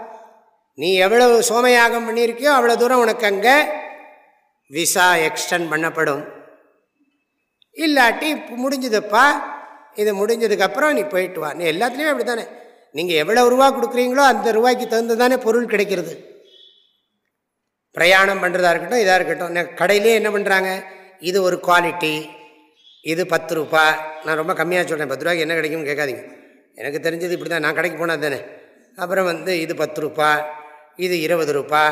நீ எவ்வளவு சோமயாகம் பண்ணியிருக்கியோ அவ்வளோ தூரம் உனக்கு அங்கே விசா எக்ஸ்டன் பண்ணப்படும். இல்லாட்டி முடிஞ்சதுப்பா. இது முடிஞ்சதுக்கப்புறம் நீ போயிட்டு வா. நீ எல்லாத்துலேயும் அப்படி தானே நீங்கள் எவ்வளோ ரூபா கொடுக்குறீங்களோ அந்த ரூபாய்க்கு தகுந்த தானே பொருள் கிடைக்கிறது. பிரயாணம் பண்ணுறதா இருக்கட்டும் இதாக இருக்கட்டும். கடையிலே என்ன பண்ணுறாங்க இது ஒரு குவாலிட்டி இது பத்து ரூபா. நான் ரொம்ப கம்மியாக சொல்கிறேன் பத்து ரூபாய்க்கு என்ன கிடைக்கும்னு கேட்காதீங்க. எனக்கு தெரிஞ்சது இப்படி தான் நான் கடைக்கு போனால் தானே. அப்புறம் வந்து இது பத்து ரூபா இது இருபது ரூபா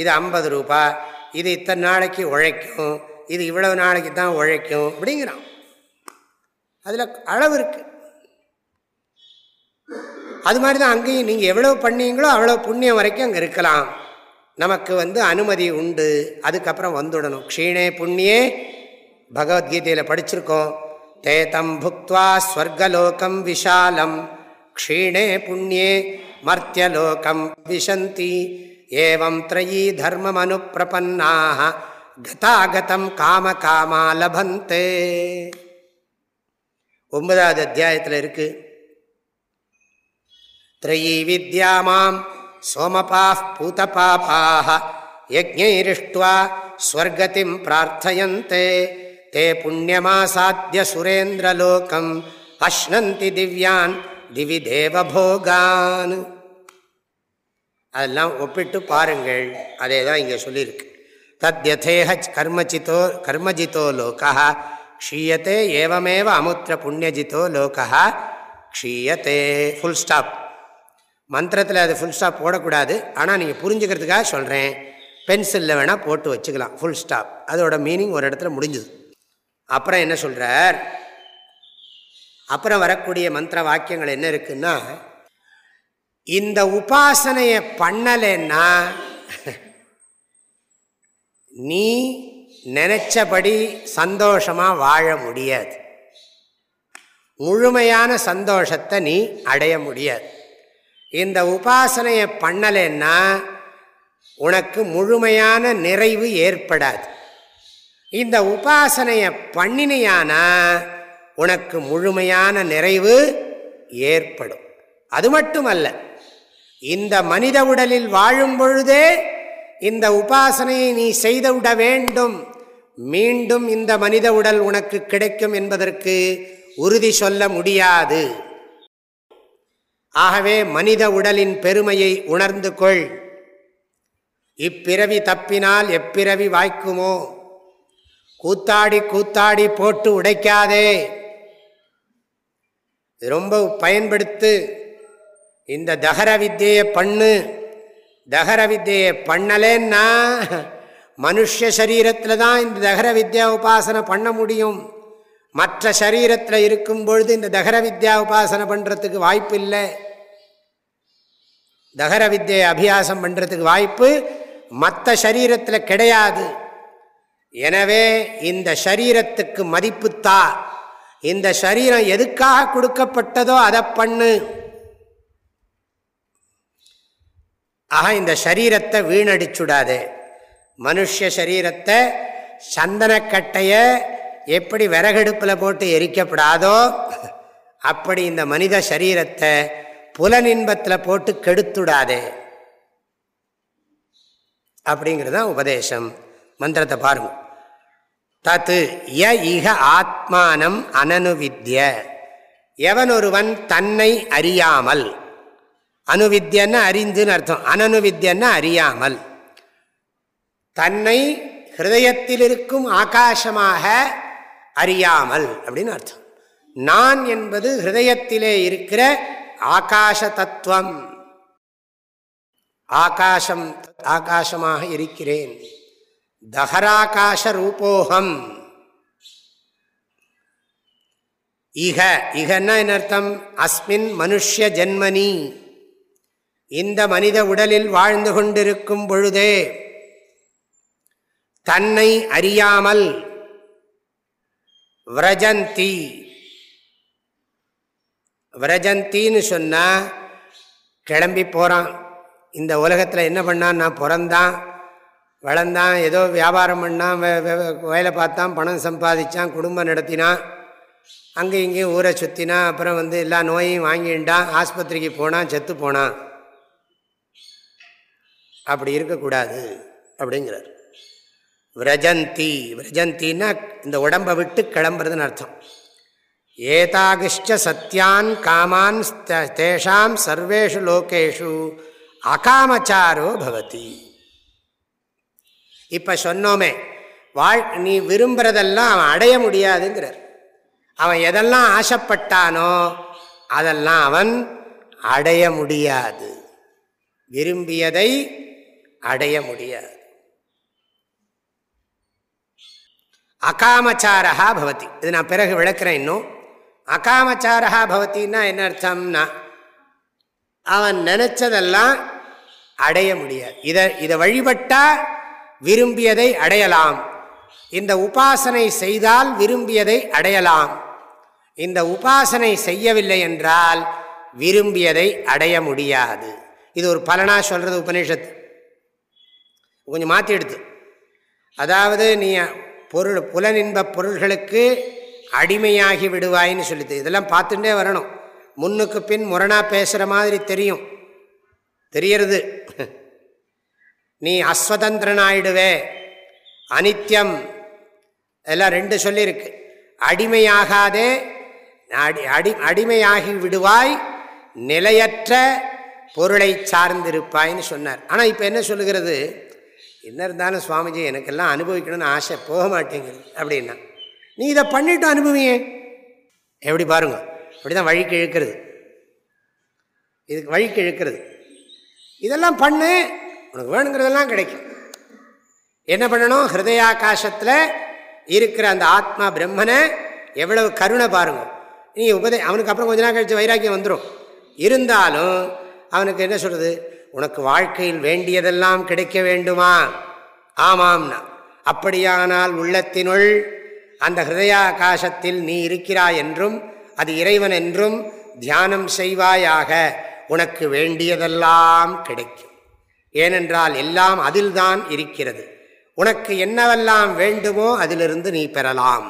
இது ஐம்பது ரூபா இது இத்தனை நாளைக்கு உழைக்கும் இது இவ்வளவு நாளைக்கு தான் உழைக்கும் அப்படிங்கிறான். அதில் அளவு இருக்குது அது மாதிரி தான் அங்கேயும் நீங்கள் எவ்வளோ பண்ணீங்களோ அவ்வளோ புண்ணியம் வரைக்கும் அங்கே இருக்கலாம். நமக்கு வந்து அனுமதி உண்டு. அதுக்கப்புறம் வந்துடணும். க்ஷீணே புண்ணியே பகவத்கீதையில் படிச்சிருக்கோம். தேதம் புக்வா ஸ்வர்கலோகம் விஷாலம் க்ஷீணே புண்ணியே மர்த்தியலோகம் விஷந்தி ஏவம் த்ரயீ தர்மமனு பிரபன்னாக கதாகதம் காம காமா லபந்தே ஒன்பதாவது அத்தியாயத்தில் இருக்கு த்ரயீ வித்யா மாம் சோமபா பூதபாபாக யஜ்ஞைரிஷ்டுவா ஸ்வர்கதிம் பிரார்த்தயந்தே தே புண்ணியமாசாத்திய சுரேந்திரலோகம் அஷ்னந்தி திவ்யான் திவி தேவபோகான் அதெல்லாம் ஒப்பிட்டு பாருங்கள். அதே தான் இங்கே சொல்லியிருக்கு. தத்யதேக கர்மஜித்தோ கர்மஜித்தோ லோகா க்ஷீயத்தே ஏவமேவ அமுத்திர புண்ணியஜிதோ லோகா க்ஷீயத்தே ஃபுல் ஸ்டாப் மந்திரத்தில் அது ஃபுல் ஸ்டாப் போடக்கூடாது. ஆனால் நீங்கள் புரிஞ்சுக்கிறதுக்காக சொல்கிறேன் பென்சிலில் வேணால் போட்டு வச்சுக்கலாம். ஃபுல் ஸ்டாப் அதோட மீனிங் ஒரு இடத்துல முடிஞ்சுது. அப்புறம் என்ன சொல்கிறார் அப்புறம் வரக்கூடிய மந்திர வாக்கியங்கள் என்ன இருக்குன்னா இந்த உபாசனையை பண்ணலைன்னா நீ நினச்சபடி சந்தோஷமாக வாழ முடியாது. முழுமையான சந்தோஷத்தை நீ அடைய முடியாது. இந்த உபாசனையை பண்ணலைன்னா உனக்கு முழுமையான நிறைவு ஏற்படாது. இந்த உபாசனையை பண்ணினியானா உனக்கு முழுமையான நிறைவு ஏற்படும். அது மட்டுமல்ல இந்த மனித உடலில் வாழும் பொழுதே இந்த உபாசனையை நீ செய்துவிட வேண்டும். மீண்டும் இந்த மனித உடல் உனக்கு கிடைக்கும் என்பதற்கு உறுதி சொல்ல முடியாது. ஆகவே மனித உடலின் பெருமையை உணர்ந்து கொள். இப்பிறவி தப்பினால் எப்பிறவி வாய்க்குமோ? கூத்தாடி கூத்தாடி போட்டு உடைக்காதே. ரொம்ப பயன்படுத்து. இந்த தகர வித்தியை பண்ணு. தகர வித்தியை பண்ணலேன்னா மனுஷ சரீரத்தில் தான் இந்த தகர வித்யா உபாசனை பண்ண முடியும். மற்ற சரீரத்தில் இருக்கும் பொழுது இந்த தகர வித்யா உபாசனை பண்ணுறதுக்கு வாய்ப்பு இல்லை. தகர வித்தியை அபியாசம் பண்ணுறதுக்கு வாய்ப்பு மற்ற சரீரத்தில் கிடையாது. எனவே இந்த சரீரத்துக்கு மதிப்புத்தா இந்த சரீரம் எதுக்காக கொடுக்கப்பட்டதோ அதை பண்ணு. ஆக இந்த சரீரத்தை வீணடிச்சுடாது. மனுஷ சரீரத்தை சந்தனக்கட்டையை எப்படி விறகடுப்பில் போட்டு எரிக்கப்படாதோ அப்படி இந்த மனித சரீரத்தை புலனின்பத்தில் போட்டு கெடுத்துடாது. அப்படிங்கிறது தான் உபதேசம். மந்திரத்தை பாருங்கள் தத்து ய இக ஆத்மானம் அனனுவித்ய. எவன் ஒருவன் தன்னை அறியாமல் அணுவித்யன்னா அறிந்துன்னு அர்த்தம். அனனுவித்யன்னா அறியாமல். தன்னை ஹிருதயத்தில் இருக்கும் ஆகாசமாக அறியாமல் அப்படின்னு அர்த்தம். நான் என்பது ஹிருதயத்திலே இருக்கிற ஆகாச தத்துவம். ஆகாசம் ஆகாசமாக இருக்கிறேன். தஹராகாச ரூபோகம் இக இகன்னா என்ன அர்த்தம்? அஸ்மின் மனுஷ்ய ஜென்மனி. இந்த மனித உடலில் வாழ்ந்து கொண்டிருக்கும் பொழுதே தன்னை அறியாமல் விரஜந்தி. விரஜந்தின்னு சொன்னால் கிளம்பி போகிறான் இந்த உலகத்தில் என்ன பண்ணான் நான் பிறந்தான். வளர்ந்தான் ஏதோ வியாபாரம் பண்ணான் வேலை பார்த்தான் பணம் சம்பாதிச்சான் குடும்பம் நடத்தினான். அங்கே இங்கேயும் ஊரை சுற்றினான் அப்புறம் வந்து எல்லா நோயையும் வாங்கிட்டான் ஆஸ்பத்திரிக்கு போனான் செத்து போனான். அப்படி இருக்கக்கூடாது அப்படிங்கிறார். விரஜந்தி விரஜந்தின்னா இந்த உடம்பை விட்டு கிளம்புறதுன்னு அர்த்தம். ஏதாகிஷ்ட சத்தியான் காமான் தேஷாம் சர்வேஷு லோகேஷு அகாமச்சாரோ பவதி. இப்போ சொன்னோமே வாழ் நீ விரும்புகிறதெல்லாம் அவன் அடைய முடியாதுங்கிறார். அவன் எதெல்லாம் ஆசைப்பட்டானோ அதெல்லாம் அவன் அடைய முடியாது. விரும்பியதை அடைய முடியாது. அகாமச்சாரா பவதி. இது நான் பிறகு விளக்குறேன் இன்னும். அகாமச்சாரா பவத்தின்னா என்ன அர்த்தம்னா அவன் நினைச்சதெல்லாம் அடைய முடியாது. இதை இதை வழிபட்டா விரும்பியதை அடையலாம். இந்த உபாசனை செய்தால் விரும்பியதை அடையலாம். இந்த உபாசனை செய்யவில்லை என்றால் விரும்பியதை அடைய முடியாது. இது ஒரு பலனா சொல்கிறது உபநிஷத்து. கொஞ்சம் மாற்றி எடுத்து. அதாவது நீ பொருள் புலனின்ப பொருள்களுக்கு அடிமையாகி விடுவாயின்னு சொல்லிது இதெல்லாம் பார்த்துட்டே வரணும். முன்னுக்கு பின் முரணாக பேசுகிற மாதிரி தெரியும். தெரியறது. நீ அஸ்வதந்திரனாயிடுவே. அனித்யம் எல்லாம் ரெண்டு சொல்லியிருக்கு அடிமையாகாதே அடி அடி அடிமையாகி விடுவாய் நிலையற்ற பொருளை சார்ந்திருப்பாய்ன்னு சொன்னார். ஆனால் இப்போ என்ன சொல்லுகிறது? என்ன இருந்தாலும் சுவாமிஜி எனக்கெல்லாம் அனுபவிக்கணும்னு ஆசை போக மாட்டேங்குது. அப்படின்னா நீ இதை பண்ணிட்டு அனுபவியே. எப்படி பாருங்க அப்படிதான் வழிக்கு இழுக்கிறது இதுக்கு வழிக்கு இழுக்கிறது இதெல்லாம் பண்ணு உனக்கு வேணுங்கிறதெல்லாம் கிடைக்கும். என்ன பண்ணணும்? ஹிருதயாகாசத்தில் இருக்கிற அந்த ஆத்மா பிரம்மனை எவ்வளவு கருணை பாருங்கள் நீ உபதே அவனுக்கு அப்புறம் கொஞ்ச நாள் கழித்து வைராக்கியம் வந்துடும் இருந்தாலும் அவனுக்கு என்ன சொல்கிறது உனக்கு வாழ்க்கையில் வேண்டியதெல்லாம் கிடைக்க வேண்டுமா? ஆமாம்னா. அப்படியானால் உள்ளத்தினுள் அந்த ஹிருதயாகாசத்தில் நீ இருக்கிறாய் என்றும் அது இறைவன் என்றும் தியானம் செய்வாயாக. உனக்கு வேண்டியதெல்லாம் கிடைக்கும். ஏனென்றால் எல்லாம் அதில்தான் இருக்கிறது. உனக்கு என்னவெல்லாம் வேண்டுமோ அதிலிருந்து நீ பெறலாம்.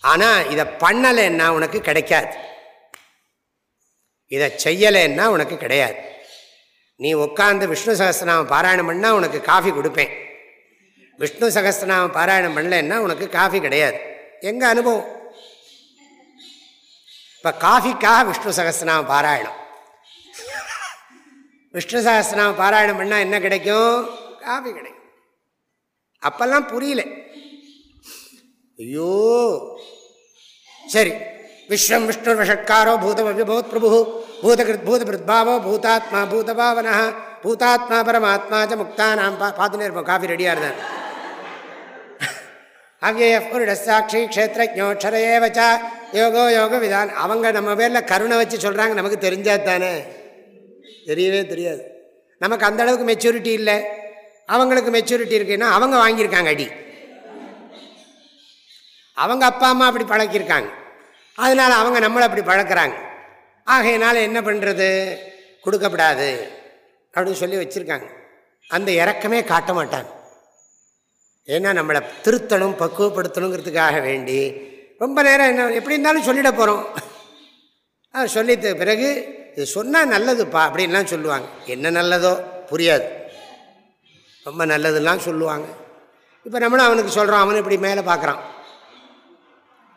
ஆனால் இதை பண்ணலைன்னா உனக்கு கிடைக்காது. இதை செய்யலைன்னா உனக்கு கிடையாது. நீ உட்காந்து விஷ்ணு சகஸ்திரநாமம் பாராயணம் பண்ணால் உனக்கு காஃபி கொடுப்பேன். விஷ்ணு சகஸ்திரநாமம் பாராயணம் பண்ணலைன்னா உனக்கு காஃபி கிடையாது. எங்கள் அனுபவம்? இப்போ காஃபிக்காக விஷ்ணு சகஸ்திரநாமம் பாராயணம். விஷ்ணு சாஸ்திரம் பாராயணம் பண்ணால் என்ன கிடைக்கும்? காஃபி கிடைக்கும். அப்பெல்லாம் புரியல. ஐயோ! சரி. விஸ்வம் விஷ்ணு விஷட்காரோ பூத விபோத் பிரபு பூதகிருத் பூத பிருத்பாவோ பூதாத்மா பூதபாவனா பூதாத்மா பரமாத்மா ச முக்தா. நாம் பா பார்த்துனே இருப்போம். காஃபி ரெடியாக இருந்தார் அவ்யய புருடசாட்சி சாட்சி க்ஷேத்திரஜோட்சரையே யோகோ யோக விதான் அவங்க நம்ம பேரில் கருணை வச்சு சொல்கிறாங்க நமக்கு தெரிஞ்சாதானே தெரியவே தெரியாது. நமக்கு அந்த அளவுக்கு மெச்சூரிட்டி இல்லை. அவங்களுக்கு மெச்சூரிட்டி இருக்குன்னா அவங்க வாங்கியிருக்காங்க அடி. அவங்க அப்பா அம்மா அப்படி பழக்கியிருக்காங்க. அதனால் அவங்க நம்மளை அப்படி பழக்கிறாங்க. ஆகையினால என்ன பண்ணுறது கொடுக்கப்படாது. அப்படின்னு சொல்லி வச்சுருக்காங்க. அந்த இறக்கமே காட்ட மாட்டாங்க. ஏன்னா நம்மளை திருத்தணும் பக்குவப்படுத்தணுங்கிறதுக்காக வேண்டி ரொம்ப நேரம் என்ன எப்படி இருந்தாலும் சொல்லிட போகிறோம் அது சொல்லித்த பிறகு இது சொன்னால் நல்லதுப்பா அப்படின்லாம் சொல்லுவாங்க. என்ன நல்லதோ? புரியாது. ரொம்ப நல்லதுலாம் சொல்லுவாங்க. இப்போ நம்மளும் அவனுக்கு சொல்கிறோம் அவனு இப்படி மேலே பார்க்குறான்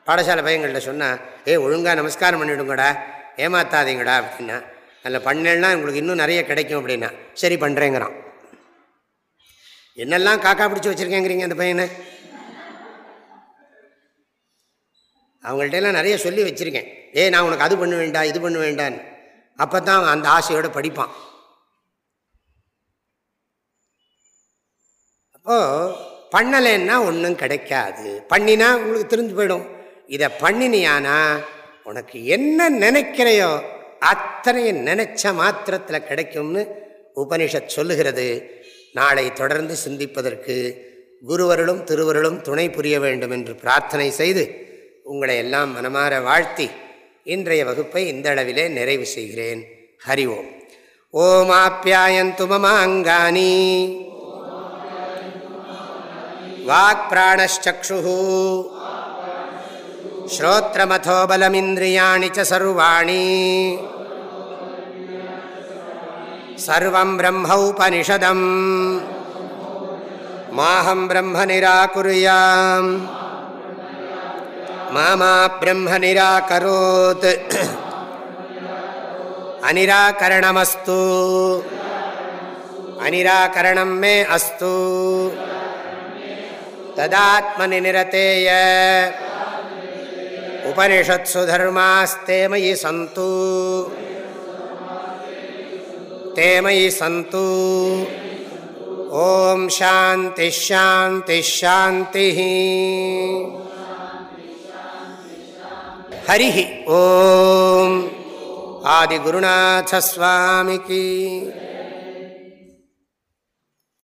பாடசாலை பையங்கள்ட்ட சொன்னால் ஏ ஒழுங்காக நமஸ்காரம் பண்ணிவிடுங்கடா ஏமாத்தாதீங்கடா அப்படின்னா அதில் பண்ணலன்னா உங்களுக்கு இன்னும் நிறைய கிடைக்கும் அப்படின்னா சரி பண்ணுறேங்கிறான் என்னெல்லாம் காக்கா பிடிச்சி வச்சுருக்கேங்கிறீங்க அந்த பையனை? அவங்கள்ட்ட நிறைய சொல்லி வச்சுருக்கேன். ஏ நான் உனக்கு அது பண்ண வேண்டாம் இது பண்ண வேண்டான்னு அப்போ தான் அந்த ஆசையோடு படிப்பான். அப்போது பண்ணலைன்னா ஒன்றும் கிடைக்காது. பண்ணினா உங்களுக்கு தெரிஞ்சு போயிடும். இதை பண்ணினியானா உனக்கு என்ன நினைக்கிறையோ அத்தனையும் நினைச்ச மாத்திரத்தில் கிடைக்கும்னு உபனிஷத் சொல்லுகிறது. நாளை தொடர்ந்து சிந்திப்பதற்கு குருவருளும் திருவருளும் துணை புரிய வேண்டும் என்று பிரார்த்தனை செய்து உங்களை எல்லாம் மனமாற வாழ்த்தி இன்றைய வகுப்பை இந்த அளவிலே நிறைவு செய்கிறேன். ஹரி ஓம். ஓமாப்பியாயந்து மமாங்கானி. வாக் பிராணச்சு ஸ்ரோத்திரமதோ பலமிந்திரியாணி சர்வாணி. சர்வம் பிரம்மௌபனிஷதம் மாஹம் பிரம்ம நிராகுரியாம். மாமா பிரம்ம நிராகரோத் அனிராகரணமஸ்து அனிராகரணம் மே அஸ்து ததாத்மனி நிரதேய उपनिषत्सु धर्मास्ते मयि सन्तु ते मयि सन्तु ॐ शान्तिश्शान्तिश्शान्तिः हरिः ॐ आदिगुरुनाथस्वामिकी